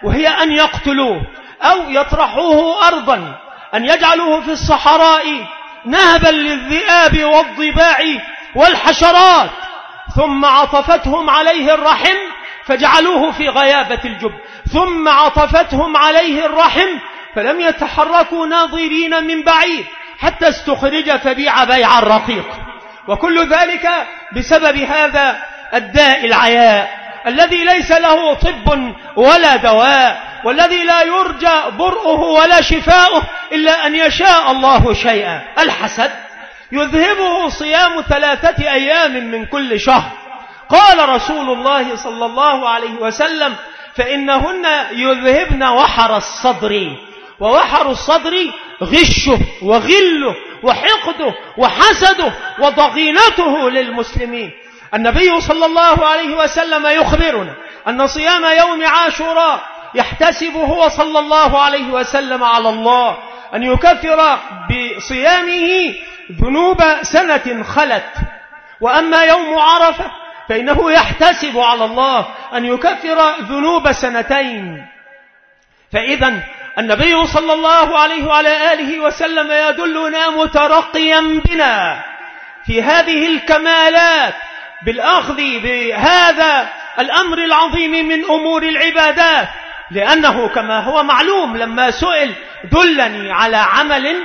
وهي أن يقتلوه أو يطرحوه أرضا أن يجعلوه في الصحراء نهبا للذئاب والضباع والحشرات. ثم عطفتهم عليه الرحم فجعلوه في غيابة الجب. ثم عطفتهم عليه الرحم فلم يتحركوا ناظرين من بعيد حتى استخرج فبيع بيع الرقيق. وكل ذلك بسبب هذا الداء العياء. الذي ليس له طب ولا دواء والذي لا يرجى برؤه ولا شفاؤه إلا أن يشاء الله شيئا. الحسد يذهبه صيام ثلاثة أيام من كل شهر. قال رسول الله صلى الله عليه وسلم فإنهن يذهبن وحر الصدر ووحر الصدر غشه وغله وحقده وحسده وضغينته للمسلمين. النبي صلى الله عليه وسلم يخبرنا أن صيام يوم عاشوراء يحتسب هو صلى الله عليه وسلم على الله أن يكفر بصيامه ذنوب سنة خلت. وأما يوم عرفة فإنه يحتسب على الله أن يكفر ذنوب سنتين. فإذا النبي صلى الله عليه وعلى آله وسلم يدلنا مترقيا بنا في هذه الكمالات بالأخذ بهذا الأمر العظيم من أمور العبادات. لأنه كما هو معلوم لما سئل دلني على عمل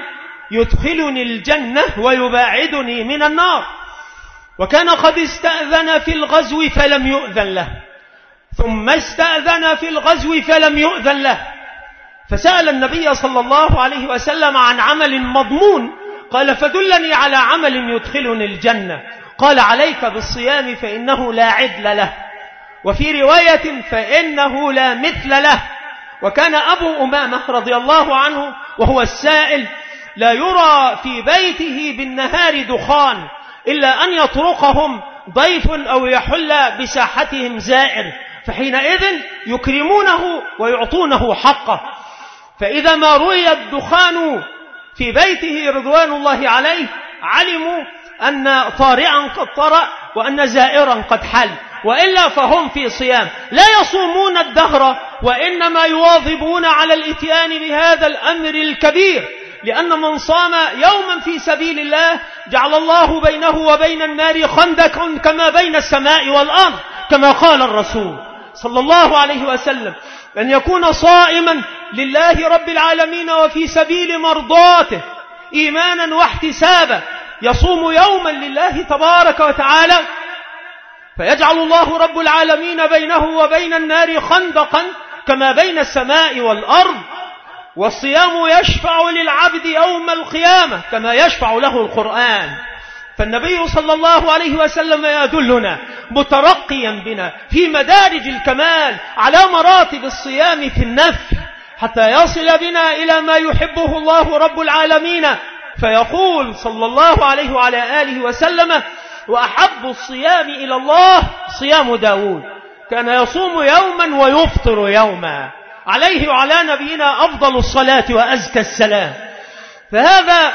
يدخلني الجنة ويباعدني من النار. وكان قد استأذن في الغزو فلم يؤذن له. ثم استأذن في الغزو فلم يؤذن له. فسأل النبي صلى الله عليه وسلم عن عمل مضمون. قال فدلني على عمل يدخلني الجنة. قال عليك بالصيام فإنه لا عدل له. وفي رواية فإنه لا مثل له. وكان أبو أمامة رضي الله عنه وهو السائل لا يرى في بيته بالنهار دخان إلا أن يطرقهم ضيف أو يحل بساحتهم زائر فحينئذ يكرمونه ويعطونه حقه. فإذا ما روي الدخان في بيته رضوان الله عليه علموا أن طارئا قد طرأ وأن زائرا قد حل وإلا فهم في صيام. لا يصومون الدهر وإنما يواظبون على الإتيان بهذا الأمر الكبير لأن من صام يوما في سبيل الله جعل الله بينه وبين النار خندقا كما بين السماء والأرض كما قال الرسول صلى الله عليه وسلم أن يكون صائما لله رب العالمين وفي سبيل مرضاته إيمانا واحتسابا يصوم يوما لله تبارك وتعالى فيجعل الله رب العالمين بينه وبين النار خندقا كما بين السماء والأرض والصيام يشفع للعبد يوم القيامة كما يشفع له القرآن. فالنبي صلى الله عليه وسلم يدلنا مترقيا بنا في مدارج الكمال على مراتب الصيام في النفل حتى يصل بنا إلى ما يحبه الله رب العالمين فيقول صلى الله عليه وعلى آله وسلم وأحب الصيام إلى الله صيام داود. كان يصوم يوما ويفطر يوما. عليه وعلى نبينا أفضل الصلاة وأزكى السلام. فهذا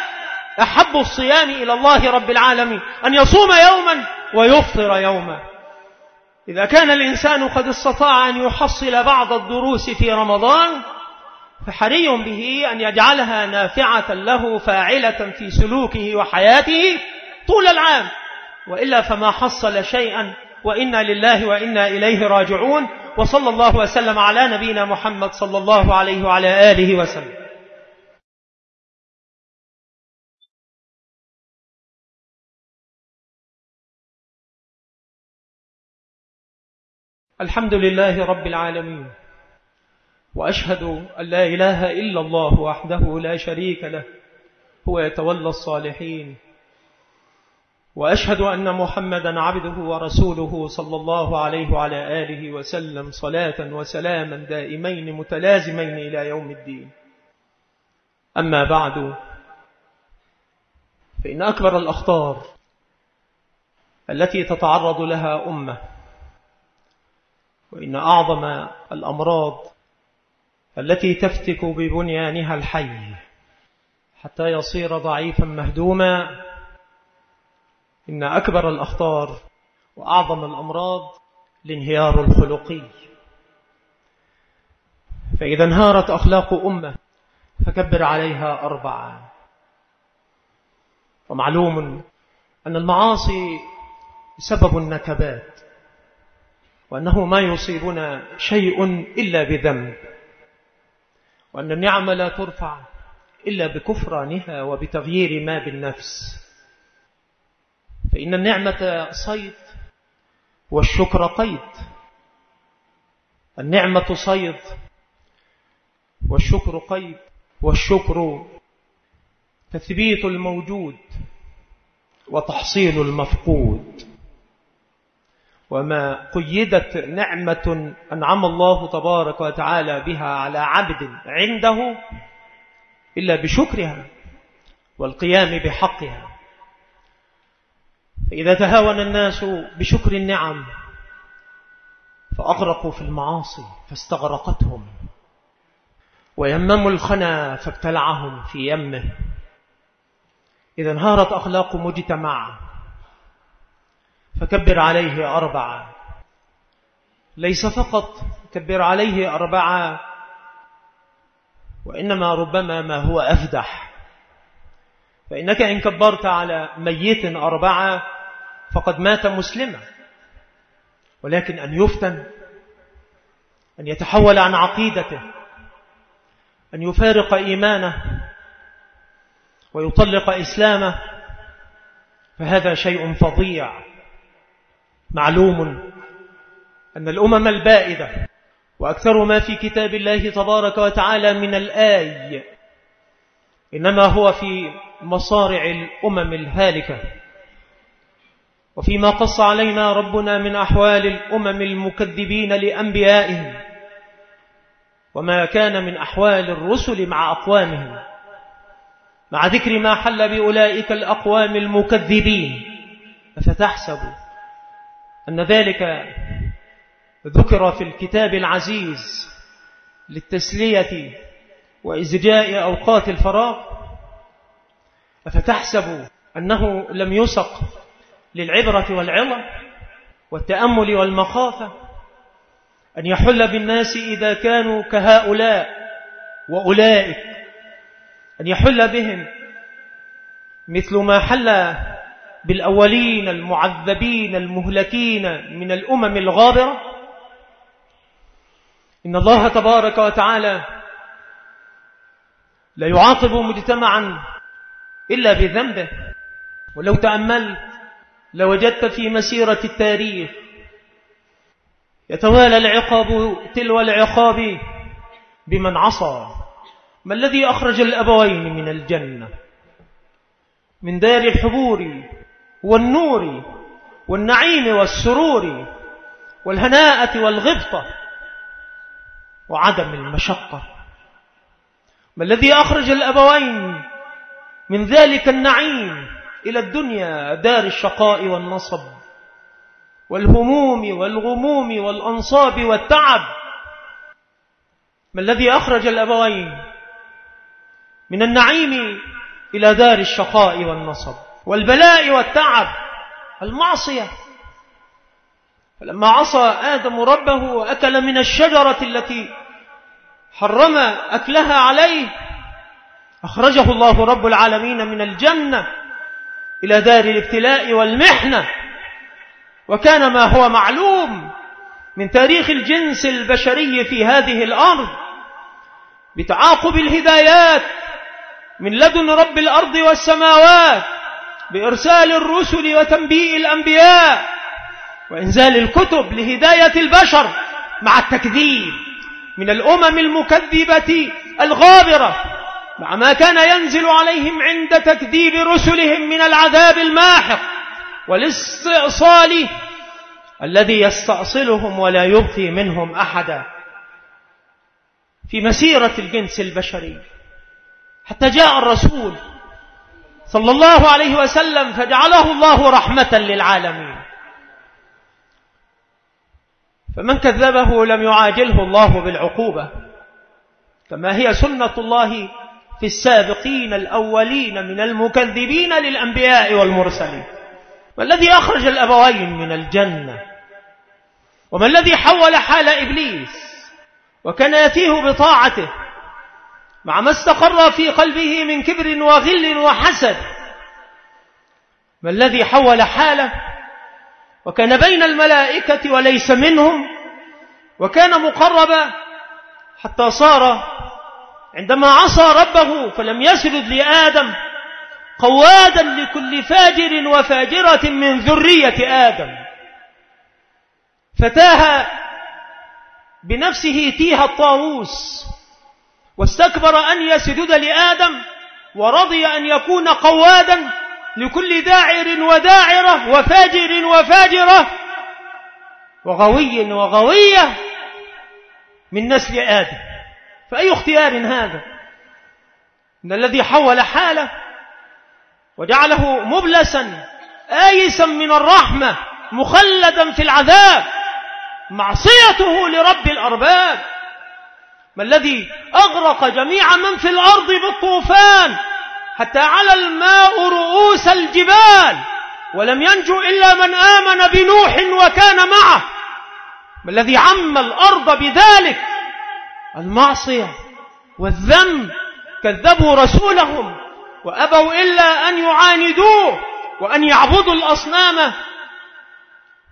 أحب الصيام إلى الله رب العالمين. أن يصوم يوما ويفطر يوما. إذا كان الإنسان قد استطاع أن يحصل بعض الدروس في رمضان فحري به أن يجعلها نافعة له فاعلة في سلوكه وحياته طول العام. وإلا فما حصل شيئا وإنا لله وإنا إليه راجعون. وصلى الله وسلم على نبينا محمد صلى الله عليه وعلى آله وسلم. الحمد لله رب العالمين. وأشهد أن لا إله إلا الله وحده لا شريك له هو يتولى الصالحين. وأشهد أن محمدا عبده ورسوله صلى الله عليه وعلى آله وسلم صلاة وسلاما دائمين متلازمين إلى يوم الدين. أما بعد فإن أكبر الأخطار التي تتعرض لها أمة وإن أعظم الأمراض التي تفتك ببنيانها الحي حتى يصير ضعيفا مهدوما. إن أكبر الأخطار وأعظم الأمراض الانهيار الخلقي. فإذا انهارت أخلاق أمة فكبر عليها أربعة ومعلوم أن المعاصي سبب النكبات وأنه ما يصيبنا شيء إلا بذنب. وأن النعم لا ترفع إلا بكفرانها وبتغيير ما بالنفس. فإن النعمة صيد والشكر قيد. النعمة صيد والشكر قيد والشكر تثبيت الموجود وتحصيل المفقود. وما قيدت نعمة أنعم الله تبارك وتعالى بها على عبد عنده إلا بشكرها والقيام بحقها. فإذا تهاون الناس بشكر النعم فأغرقوا في المعاصي فاستغرقتهم ويمموا الخنا فابتلعهم في يمه. إذا انهارت أخلاق مجتمع فكبر عليه أربعة. ليس فقط كبر عليه أربعة وإنما ربما ما هو أفدح. فإنك إن كبرت على ميت أربعة فقد مات مسلما. ولكن أن يفتن أن يتحول عن عقيدته أن يفارق إيمانه ويطلق إسلامه فهذا شيء فظيع. معلوم أن الأمم البائدة وأكثر ما في كتاب الله تبارك وتعالى من الآي إنما هو في مصارع الأمم الهالكة. وفيما قص علينا ربنا من أحوال الأمم المكذبين لأنبيائهم وما كان من أحوال الرسل مع أقوامهم. مع ذكر ما حل بأولئك الأقوام المكذبين فتحسب أن ذلك ذكر في الكتاب العزيز للتسلية وإزجاء أوقات الفراغ أفتحسب أنه لم يسق للعبرة والعظة والتأمل والمخافة أن يحل بالناس إذا كانوا كهؤلاء وأولئك أن يحل بهم مثل ما حل بالأولين المعذبين المهلكين من الأمم الغابرة. إن الله تبارك وتعالى لا يعاقب مجتمعا إلا بذنبه. ولو تأملت لوجدت في مسيرة التاريخ يتوالى العقاب تلو العقاب بمن عصى. ما الذي أخرج الأبوين من الجنة؟ من دار الحبور. والنور والنعيم والسرور والهناءة والغبطة وعدم المشقة. ما الذي أخرج الأبوين من ذلك النعيم إلى الدنيا؟ دار الشقاء والنصب والهموم والغموم والأنصاب والتعب. ما الذي أخرج الأبوين من النعيم إلى دار الشقاء والنصب؟ والبلاء والتعب المعصية. فلما عصى آدم ربه وأكل من الشجرة التي حرم أكلها عليه أخرجه الله رب العالمين من الجنة إلى دار الابتلاء والمحنة. وكان ما هو معلوم من تاريخ الجنس البشري في هذه الأرض بتعاقب الهدايات من لدن رب الأرض والسماوات بإرسال الرسل وتنبيء الأنبياء وإنزال الكتب لهداية البشر مع التكذيب من الأمم المكذبة الغابرة مع ما كان ينزل عليهم عند تكذيب رسلهم من العذاب الماحق والاستئصال الذي يستأصلهم ولا يبقي منهم أحدا في مسيرة الجنس البشري. حتى جاء الرسول صلى الله عليه وسلم فجعله الله رحمة للعالمين. فمن كذبه لم يعاجله الله بالعقوبة. كما هي سنة الله في السابقين الأولين من المكذبين للأنبياء والمرسلين. ما الذي أخرج الأبوين من الجنة؟ وما الذي حول حال إبليس؟ وكان يتيه بطاعته؟ مع ما استقر في قلبه من كبر وغل وحسد. ما الذي حول حاله؟ وكان بين الملائكة وليس منهم. وكان مقربا حتى صار عندما عصى ربه فلم يسجد لآدم قوادا لكل فاجر وفاجرة من ذرية آدم. فتاه بنفسه تيه الطاووس. واستكبر أن يسجد لآدم ورضي أن يكون قوادا لكل داعر وداعرة وفاجر وفاجرة وغوي وغوية من نسل آدم. فأي اختيار هذا؟ إن الذي حول حاله وجعله مبلسا آيسا من الرحمة مخلدا في العذاب معصيته لرب الأرباب. ما الذي أغرق جميع من في الأرض بالطوفان حتى على الماء رؤوس الجبال ولم ينجو إلا من آمن بنوح وكان معه. ما الذي عم الأرض بذلك؟ المعصية والذنب. كذبوا رسولهم وأبوا إلا أن يعاندوه وأن يعبدوا الأصنام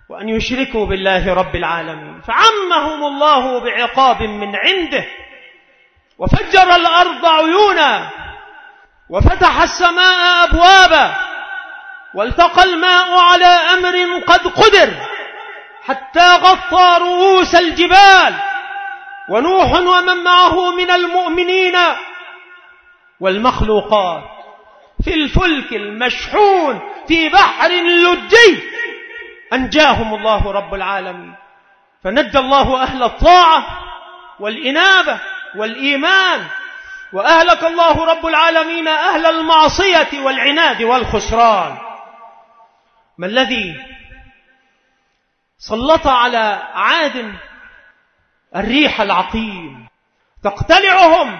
وأن يشركوا بالله رب العالمين. فعمهم الله بعقاب من عنده. وفجر الأرض عيونا. وفتح السماء أبوابا. والتقى الماء على أمر قد قدر. حتى غطى رؤوس الجبال. ونوح ومن معه من المؤمنين. والمخلوقات. في الفلك المشحون. في بحر لجي. أنجاهم الله رب العالمين. فنجى الله أهل الطاعة والإنابة والإيمان وأهلك الله رب العالمين أهل المعصية والعناد والخسران. ما الذي سلط على عاد الريح العقيم؟ تقتلعهم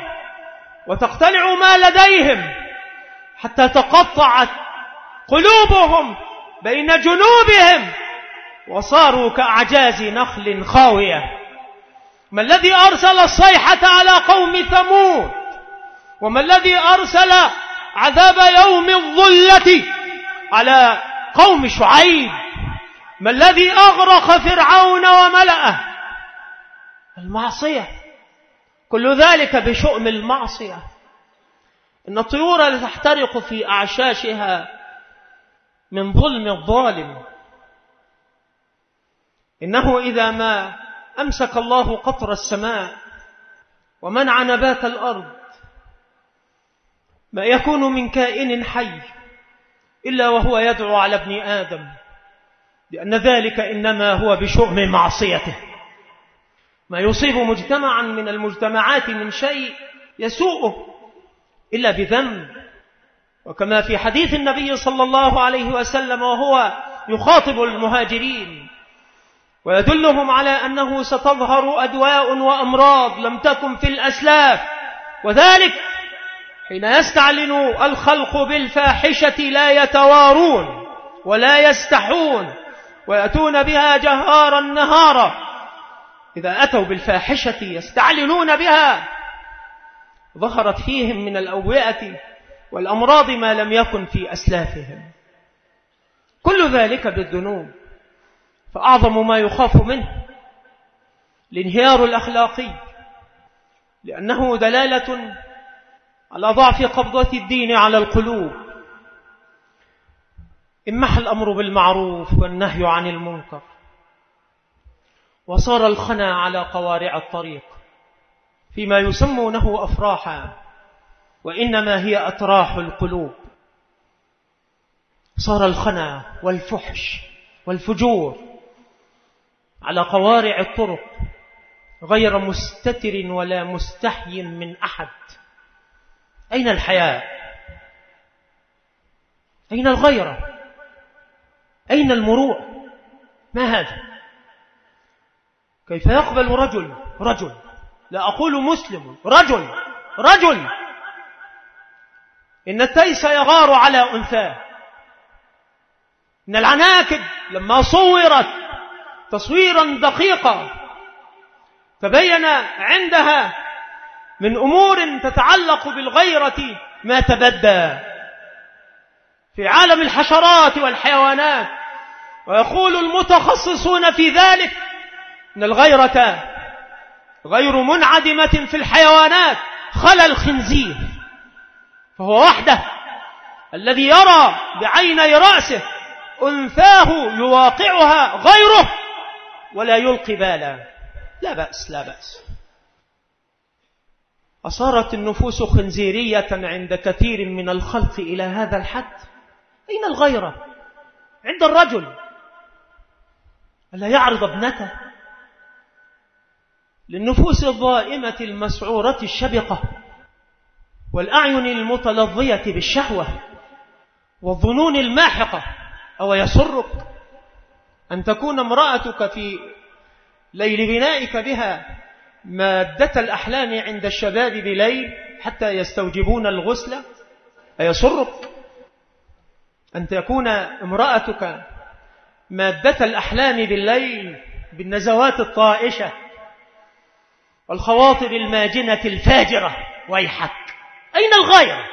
وتقتلع ما لديهم حتى تقطعت قلوبهم بين جنوبهم. وصاروا كأعجاز نخل خاوية. ما الذي أرسل الصيحة على قوم ثمود؟ وما الذي أرسل عذاب يوم الظلة على قوم شعيب؟ ما الذي أغرق فرعون وملأه؟ المعصية. كل ذلك بشؤم المعصية. إن الطيور لتحترق في أعشاشها من ظلم الظالم. إنه إذا ما أمسك الله قطر السماء ومنع نبات الأرض ما يكون من كائن حي إلا وهو يدعو على ابن آدم لأن ذلك إنما هو بشؤم معصيته. ما يصيب مجتمعا من المجتمعات من شيء يسوءه إلا بذنب. وكما في حديث النبي صلى الله عليه وسلم وهو يخاطب المهاجرين ويدلهم على أنه ستظهر أدواء وأمراض لم تكن في الأسلاف. وذلك حين يستعلن الخلق بالفاحشة لا يتوارون ولا يستحون ويأتون بها جهارا نهارا إذا أتوا بالفاحشة يستعلنون بها ظهرت فيهم من الأوئة والأمراض ما لم يكن في أسلافهم. كل ذلك بالذنوب. فأعظم ما يخاف منه الانهيار الأخلاقي لأنه دلالة على ضعف قبضة الدين على القلوب. إمح الأمر بالمعروف والنهي عن المنكر وصار الخنا على قوارع الطريق فيما يسمونه أفراحا وإنما هي أتراح القلوب. صار الخنا والفحش والفجور على قوارع الطرق غير مستتر ولا مستحي من أحد. أين الحياة؟ أين الغيرة؟ أين المروء؟ ما هذا؟ كيف يقبل رجل؟ رجل. لا أقول مسلم رجل رجل. إن التيس يغار على أنثاه. إن العناكب لما صورت تصويرا دقيقا. تبين عندها من أمور تتعلق بالغيرة ما تبدى. في عالم الحشرات والحيوانات ويقول المتخصصون في ذلك إن الغيرة غير منعدمة في الحيوانات خلى الخنزير. فهو وحده الذي يرى بعيني رأسه أنثاه يواقعها غيره. ولا يلقي بالا. لا بأس لا بأس. أصارت النفوس خنزيرية عند كثير من الخلق إلى هذا الحد. أين الغيرة عند الرجل. ألا يعرض ابنته؟ للنفوس الضائمة المسعورة الشبقة والأعين المتلظية بالشهوة والظنون الماحقة أو يسرك؟ أن تكون امرأتك في ليل بنائك بها مادة الأحلام عند الشباب بليل حتى يستوجبون الغسل أيسرك أن تكون امرأتك مادة الأحلام بالليل بالنزوات الطائشة والخواطر الماجنة الفاجرة. ويحك. أين الغاية؟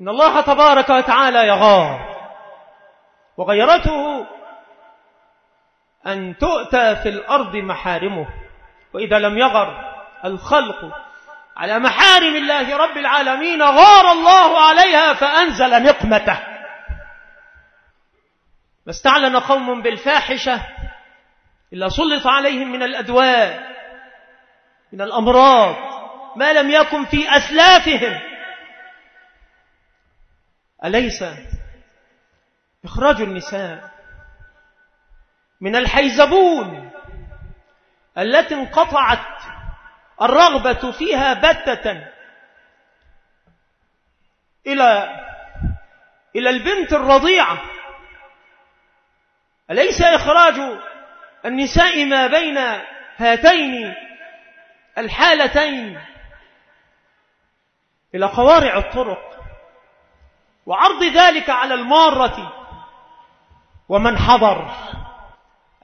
إن الله تبارك وتعالى يغار. وغيرته أن تؤتى في الأرض محارمه. وإذا لم يغر الخلق على محارم الله رب العالمين غار الله عليها فأنزل نقمته. ما استعلن قوم بالفاحشة إلا سلط عليهم من الأدواء من الأمراض ما لم يكن في أسلافهم. أليس إخراج النساء من الحيزبون التي انقطعت الرغبة فيها بتة إلى إلى البنت الرضيعة. أليس إخراج النساء ما بين هاتين الحالتين إلى قوارع الطرق وعرض ذلك على المارة؟ ومن حضر.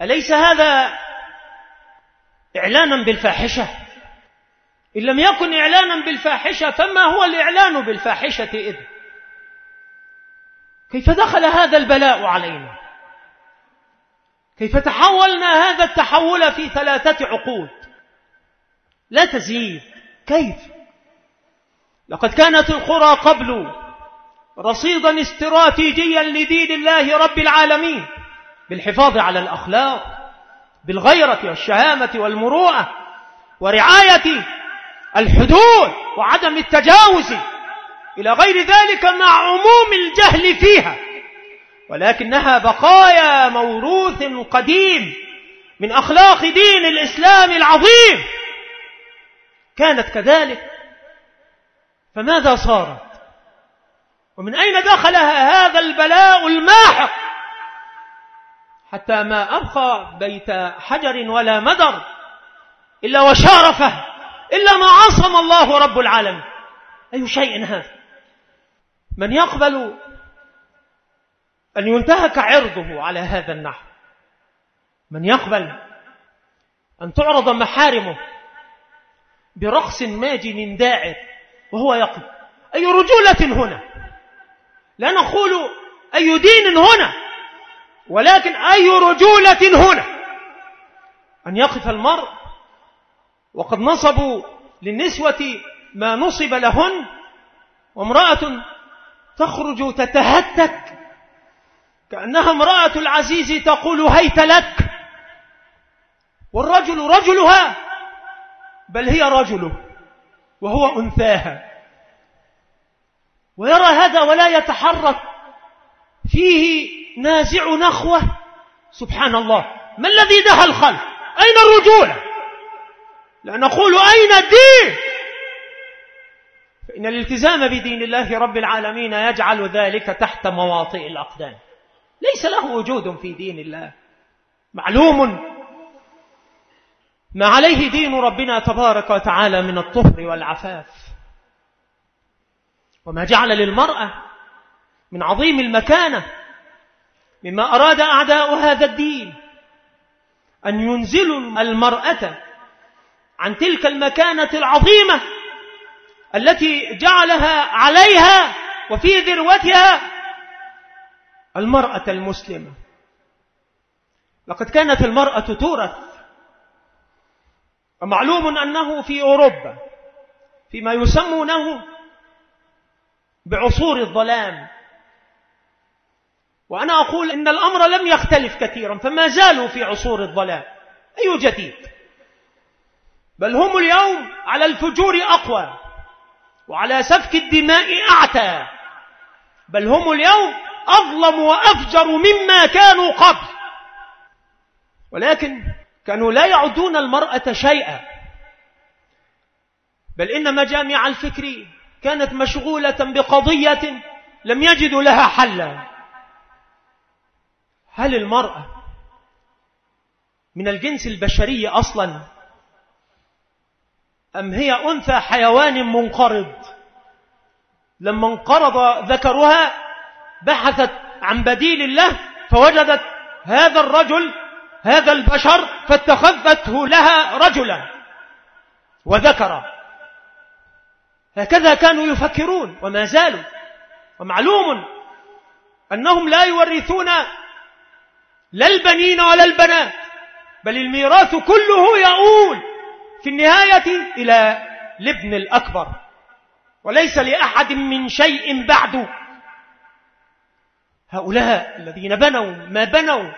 أليس هذا إعلانا بالفاحشة؟ إن لم يكن إعلانا بالفاحشة فما هو الإعلان بالفاحشة إذ؟ كيف دخل هذا البلاء علينا؟ كيف تحولنا هذا التحول في ثلاثة عقود؟ لا تزيد. كيف؟ لقد كانت القرى قبل رصيدا استراتيجيا لدين الله رب العالمين بالحفاظ على الأخلاق بالغيرة والشهامة والمروءة ورعاية الحدود وعدم التجاوز إلى غير ذلك مع عموم الجهل فيها. ولكنها بقايا موروث قديم من أخلاق دين الإسلام العظيم. كانت كذلك. فماذا صارت ومن أين دخلها هذا البلاء الماحق؟ حتى ما أبقى بيت حجر ولا مدر إلا وشارفه إلا ما عصم الله رب العالمين. أي شيء هذا؟ من يقبل أن ينتهك عرضه على هذا النحو. من يقبل أن تعرض محارمه برقص ماجن داعر وهو يقف أي رجولة هنا؟ لا نقول أي دين هنا ولكن أي رجولة هنا. أن يقف المرء وقد نصبوا للنسوة ما نصب لهن وامرأة تخرج تتهتك كأنها امرأة العزيز تقول هيت لك. والرجل رجلها بل هي رجله وهو أنثاها. ويرى هذا ولا يتحرك. فيه نازع نخوة. سبحان الله ما الذي دهى الخلق؟ أين الرجولة لا نقول أين الدين؟ فإن الالتزام بدين الله رب العالمين يجعل ذلك تحت مواطئ الأقدام. ليس له وجود في دين الله. معلوم. ما عليه دين ربنا تبارك وتعالى من الطهر والعفاف. وما جعل للمرأة من عظيم المكانة مما أراد أعداء هذا الدين أن ينزلوا المرأة عن تلك المكانة العظيمة التي جعلها عليها وفي ذروتها المرأة المسلمة. لقد كانت المرأة تورث ومعلوم أنه في أوروبا فيما يسمونه بعصور الظلام. وأنا أقول إن الأمر لم يختلف كثيرا فما زالوا في عصور الظلام. أي جديد؟ بل هم اليوم على الفجور أقوى وعلى سفك الدماء أعتى. بل هم اليوم أظلم وأفجر مما كانوا قبل. ولكن كانوا لا يعدون المرأة شيئا. بل إن مجامع الفكر كانت مشغولة بقضية لم يجدوا لها حلا. هل المرأة من الجنس البشري أصلا أم هي أنثى حيوان منقرض؟ لما انقرض ذكرها بحثت عن بديل الله فوجدت هذا الرجل هذا البشر فاتخذته لها رجلا وذكر. هكذا كانوا يفكرون وما زالوا. ومعلوم أنهم لا يورثون لا البنين ولا البنات بل الميراث كله يؤول في النهاية إلى الابن الأكبر. وليس لأحد من شيء بعد. هؤلاء الذين بنوا ما بنوا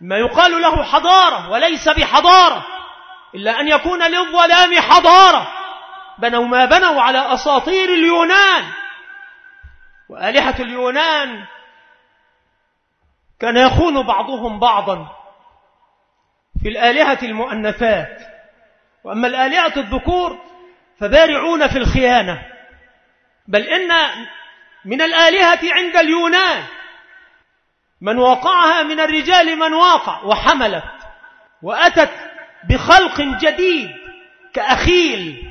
ما يقال له حضارة وليس بحضارة إلا أن يكون للظلام حضارة. بنوا ما بنوا على أساطير اليونان. وآلهة اليونان كان يخون بعضهم بعضا في الآلهة المؤنثات. وأما الآلهة الذكور فبارعون في الخيانة. بل إن من الآلهة عند اليونان من وقعها من الرجال من واقع وحملت وأتت بخلق جديد كأخيل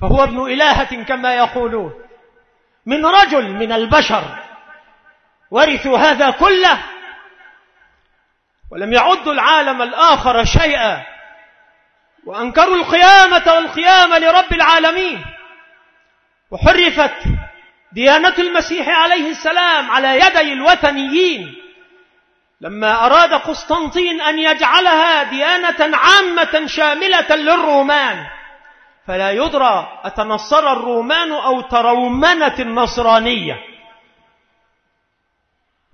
فهو ابن إلهة كما يقولون. من رجل من البشر. ورثوا هذا كله. ولم يعدوا العالم الآخر شيئا. وأنكروا القيامة والقيامة لرب العالمين. وحرفت ديانة المسيح عليه السلام على يدي الوثنيين. لما أراد قسطنطين أن يجعلها ديانة عامة شاملة للرومان. فلا يدرى أتنصر الرومان أو ترومنت النصرانية.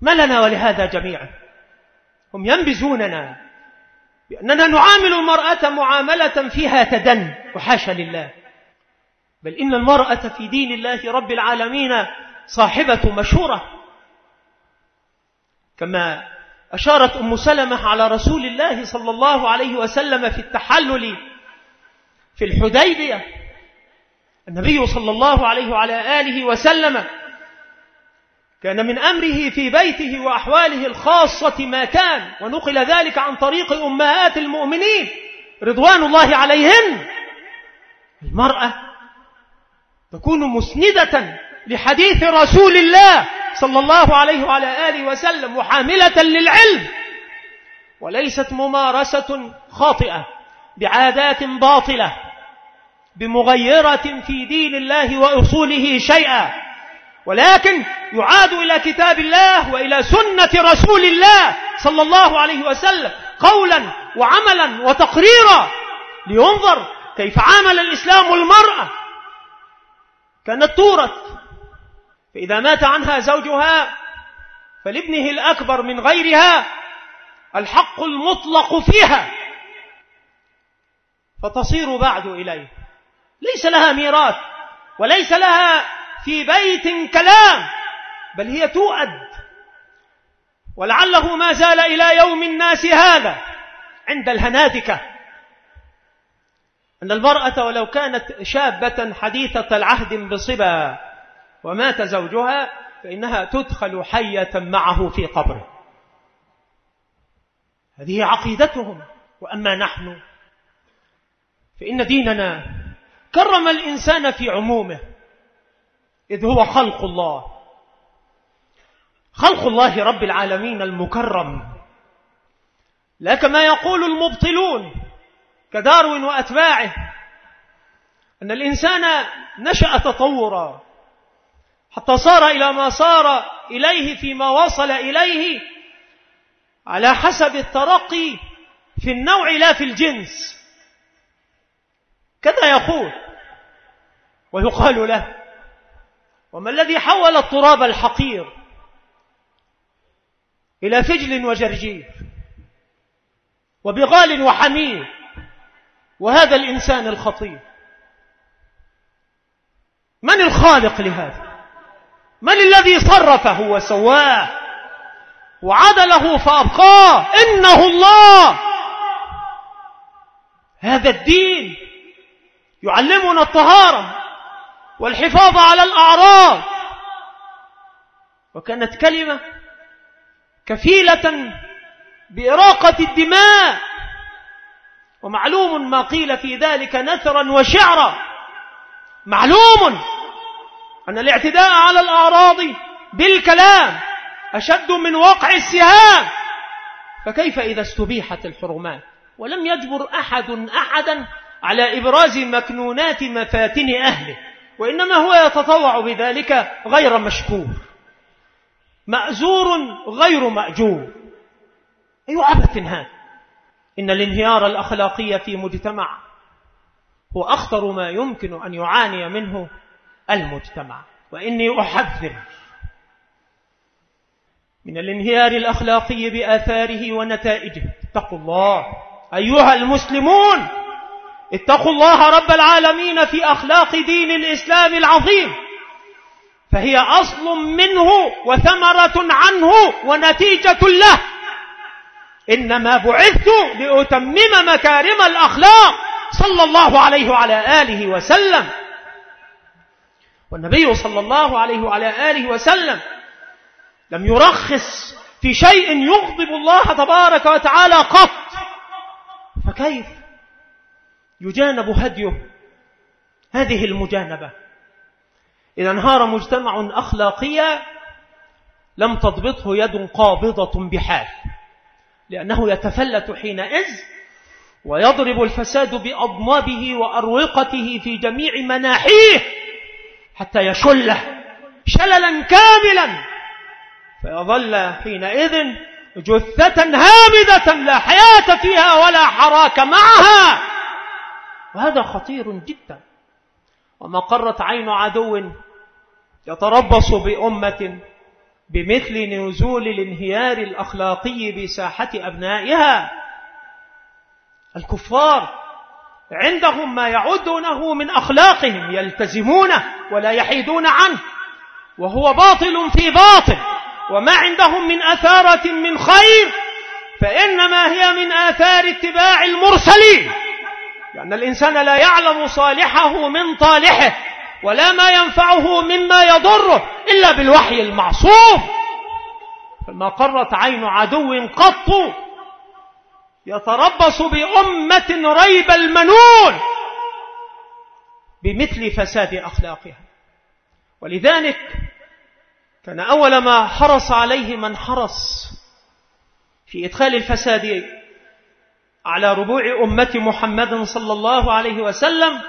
ما لنا ولهذا جميعا. هم ينبزوننا بأننا نعامل المرأة معاملة فيها تدن وحاشا لله. بل إن المرأة في دين الله رب العالمين صاحبة مشورة كما أشارت أم سلمة على رسول الله صلى الله عليه وسلم في التحلل في الحديبية. النبي صلى الله عليه وعلى آله وسلم كان من أمره في بيته وأحواله الخاصة ما كان ونقل ذلك عن طريق أمهات المؤمنين رضوان الله عليهن. المرأة تكون مسندة لحديث رسول الله صلى الله عليه وعلى آله وسلم وحاملة للعلم. وليست ممارسة خاطئة بعادات باطلة. بمغيرة في دين الله وأصوله شيئا ولكن يعاد إلى كتاب الله وإلى سنة رسول الله صلى الله عليه وسلم قولا وعملا وتقريرا. لينظر كيف عامل الإسلام المرأة. كانت تورث فإذا مات عنها زوجها فلابنه الأكبر من غيرها الحق المطلق فيها فتصير بعد إليه. ليس لها ميراث وليس لها في بيت كلام بل هي تؤد ولعله ما زال إلى يوم الناس هذا عند الهنادكة أن المرأة ولو كانت شابة حديثة العهد بصبا ومات زوجها فإنها تدخل حية معه في قبره. هذه عقيدتهم وأما نحن فإن ديننا كرم الإنسان في عمومه. إذ هو خلق الله. خلق الله رب العالمين المكرم. لا كما يقول المبطلون كداروين وأتباعه. أن الإنسان نشأ تطورا. حتى صار إلى ما صار إليه فيما وصل إليه على حسب الترقي في النوع لا في الجنس. كذا يقول ويقال له وما الذي حول التراب الحقير إلى فجل وجرجير وبغال وحمير وهذا الإنسان الخطير؟ من الخالق لهذا؟ من الذي صرفه وسواه وعدله فأبقاه؟ إنه الله! هذا الدين يعلمنا الطهارة. والحفاظ على الأعراض. وكانت كلمة كفيلة بإراقة الدماء. ومعلوم ما قيل في ذلك نثرا وشعرا. معلوم أن الاعتداء على الأعراض بالكلام أشد من وقع السهام. فكيف إذا استبيحت الحرمات؟ ولم يجبر أحد أحدا على إبراز مكنونات مفاتن أهله. وإنما هو يتطوع بذلك غير مشكور. مأزور غير مأجور. أي عبث هذا. إن الانهيار الأخلاقي في مجتمع هو أخطر ما يمكن أن يعاني منه المجتمع. وإني أحذر من الانهيار الأخلاقي بآثاره ونتائجه. اتقوا الله أيها المسلمون. اتقوا الله رب العالمين في أخلاق دين الإسلام العظيم. فهي أصل منه وثمرة عنه ونتيجة له. إنما بعثت لأتمم مكارم الأخلاق صلى الله عليه وعلى آله وسلم. والنبي صلى الله عليه وعلى آله وسلم لم يرخص في شيء يغضب الله تبارك وتعالى قط. فكيف؟ يجانب هديه. هذه المجانبة. إذا انهار مجتمع أخلاقيا لم تضبطه يد قابضة بحال لأنه يتفلت حينئذ ويضرب الفساد بأضنابه وأروقته في جميع مناحيه حتى يشله شللا كاملا فيظل حينئذ جثة هامدة لا حياة فيها ولا حراك معها. وهذا خطير جدا. وما قرت عين عدو يتربص بأمة بمثل نزول الانهيار الأخلاقي بساحة أبنائها. الكفار عندهم ما يعدونه من أخلاقهم يلتزمونه ولا يحيدون عنه وهو باطل في باطل وما عندهم من أثارة من خير فإنما هي من آثار اتباع المرسلين. لأن الإنسان لا يعلم صالحه من طالحه ولا ما ينفعه مما يضره إلا بالوحي المعصوم. فما قرت عين عدو قط يتربص بأمة ريب المنون بمثل فساد أخلاقها. ولذلك كان أول ما حرص عليه من حرص في إدخال الفساد على ربوع أمة محمد صلى الله عليه وسلم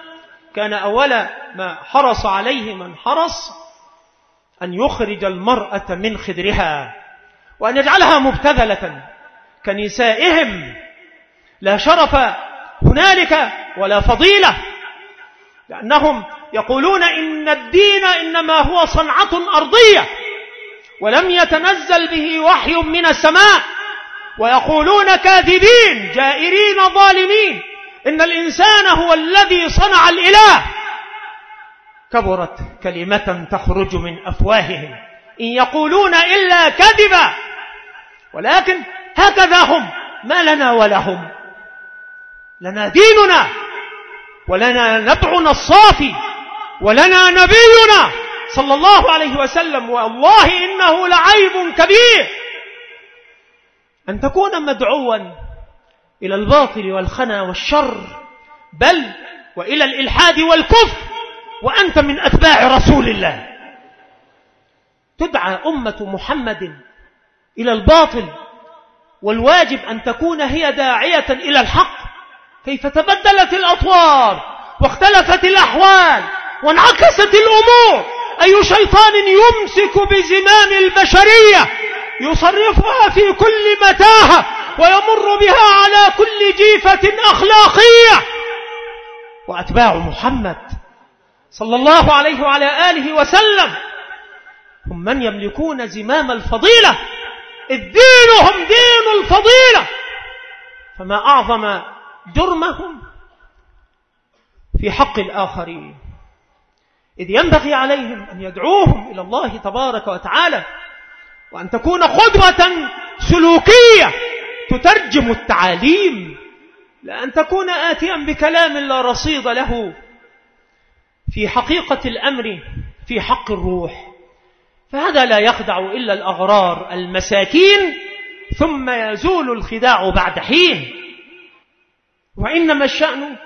كان أول ما حرص عليه من حرص أن يخرج المرأة من خدرها وأن يجعلها مبتذلة كنسائهم. لا شرف هنالك ولا فضيلة لأنهم يقولون إن الدين إنما هو صنعة أرضية ولم يتنزل به وحي من السماء. ويقولون كاذبين جائرين ظالمين. إن الإنسان هو الذي صنع الإله. كبرت كلمة تخرج من أفواههم. إن يقولون إلا كذبا. ولكن هكذا هم. ما لنا ولهم. لنا ديننا. ولنا نبعنا الصافي. ولنا نبينا. صلى الله عليه وسلم. والله إنه لعيب كبير. أن تكون مدعوا إلى الباطل والخنا والشر بل وإلى الإلحاد والكفر وأنت من أتباع رسول الله. تدعى أمة محمد إلى الباطل والواجب أن تكون هي داعية إلى الحق. كيف تبدلت الأطوار واختلفت الأحوال وانعكست الأمور أي شيطان يمسك بزمام البشرية؟ يصرفها في كل متاهة ويمر بها على كل جيفة أخلاقية. وأتباع محمد صلى الله عليه وعلى آله وسلم. هم من يملكون زمام الفضيلة؟ الدين هم دين الفضيلة. فما أعظم جرمهم في حق الآخرين. إذ ينبغي عليهم أن يدعوهم إلى الله تبارك وتعالى وأن تكون قدوة سلوكية تترجم التعاليم لأن تكون آتيا بكلام لا رصيد له في حقيقة الأمر في حق الروح. فهذا لا يخدع إلا الأغرار المساكين ثم يزول الخداع بعد حين. وإنما الشأن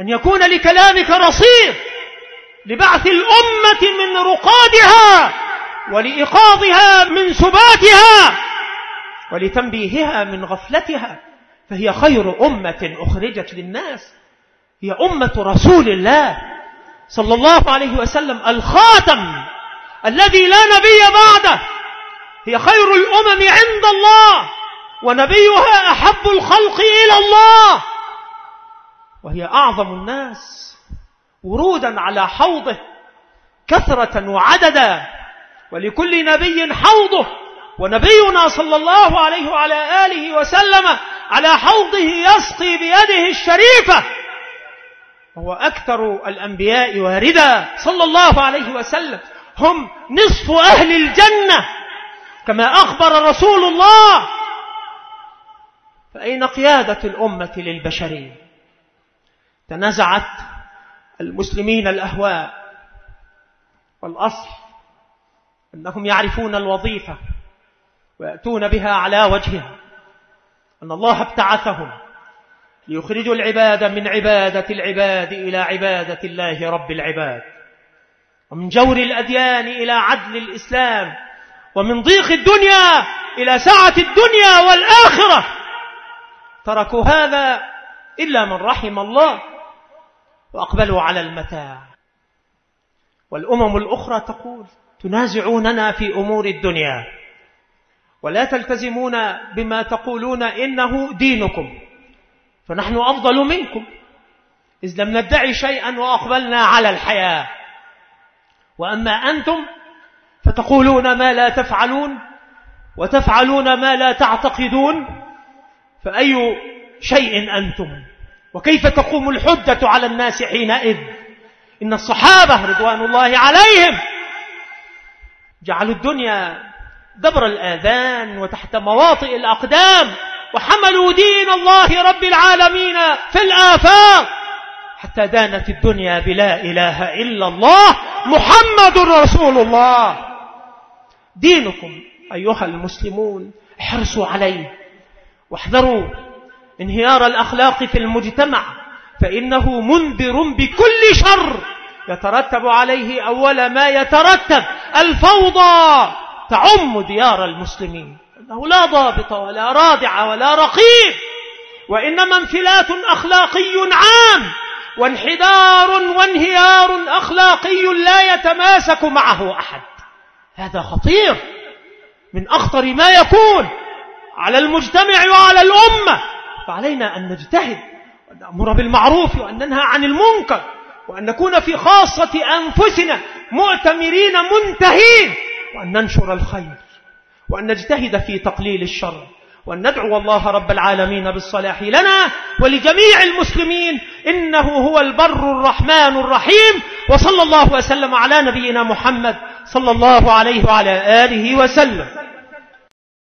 أن يكون لكلامك رصيد لبعث الأمة من رقادها ولإيقاظها من سباتها ولتنبيهها من غفلتها فهي خير أمة أخرجت للناس هي أمة رسول الله صلى الله عليه وسلم الخاتم الذي لا نبي بعده هي خير الأمم عند الله ونبيها أحب الخلق إلى الله وهي أعظم الناس ورودا على حوضه كثرة وعددا ولكل نبي حوضه ونبينا صلى الله عليه وعلى آله وسلم على حوضه يسقي بيده الشريفة وهو أكثر الأنبياء واردا صلى الله عليه وسلم. هم نصف أهل الجنة كما أخبر رسول الله. فأين قيادة الأمة للبشرية تنازعت المسلمين الأهواء والأصل أنهم يعرفون الوظيفة ويأتون بها على وجهها. أن الله ابتعثهم ليخرجوا العباد من عبادة العباد إلى عبادة الله رب العباد. ومن جور الأديان إلى عدل الإسلام. ومن ضيق الدنيا إلى سعة الدنيا والآخرة. تركوا هذا إلا من رحم الله وأقبلوا على المتاع. والأمم الأخرى تقول تنازعوننا في أمور الدنيا. ولا تلتزمون بما تقولون إنه دينكم. فنحن أفضل منكم. إذ لم ندعي شيئا وأقبلنا على الحياة. وأما أنتم فتقولون ما لا تفعلون وتفعلون ما لا تعتقدون. فأي شيء أنتم؟ وكيف تقوم الحجة على الناس حينئذ؟ إن الصحابة رضوان الله عليهم جعلوا الدنيا دبر الآذان وتحت مواطئ الأقدام وحملوا دين الله رب العالمين في الآفاق حتى دانت الدنيا بلا إله إلا الله محمد رسول الله. دينكم أيها المسلمون احرصوا عليه. واحذروا انهيار الأخلاق في المجتمع فإنه منذر بكل شر. يترتب عليه أول ما يترتب الفوضى تعم ديار المسلمين. أنه لا ضابط ولا رادع ولا رقيب وإنما انفلات أخلاقي عام وانحدار وانهيار أخلاقي لا يتماسك معه أحد. هذا خطير. من أخطر ما يكون على المجتمع وعلى الأمة. فعلينا أن نجتهد وأن نأمر بالمعروف وأن ننهى عن المنكر. وأن نكون في خاصة أنفسنا مؤتمرين منتهين وأن ننشر الخير وأن نجتهد في تقليل الشر وأن ندعو الله رب العالمين بالصلاح لنا ولجميع المسلمين إنه هو البر الرحمن الرحيم وصلى الله وسلم على نبينا محمد صلى الله عليه وعلى آله وسلم.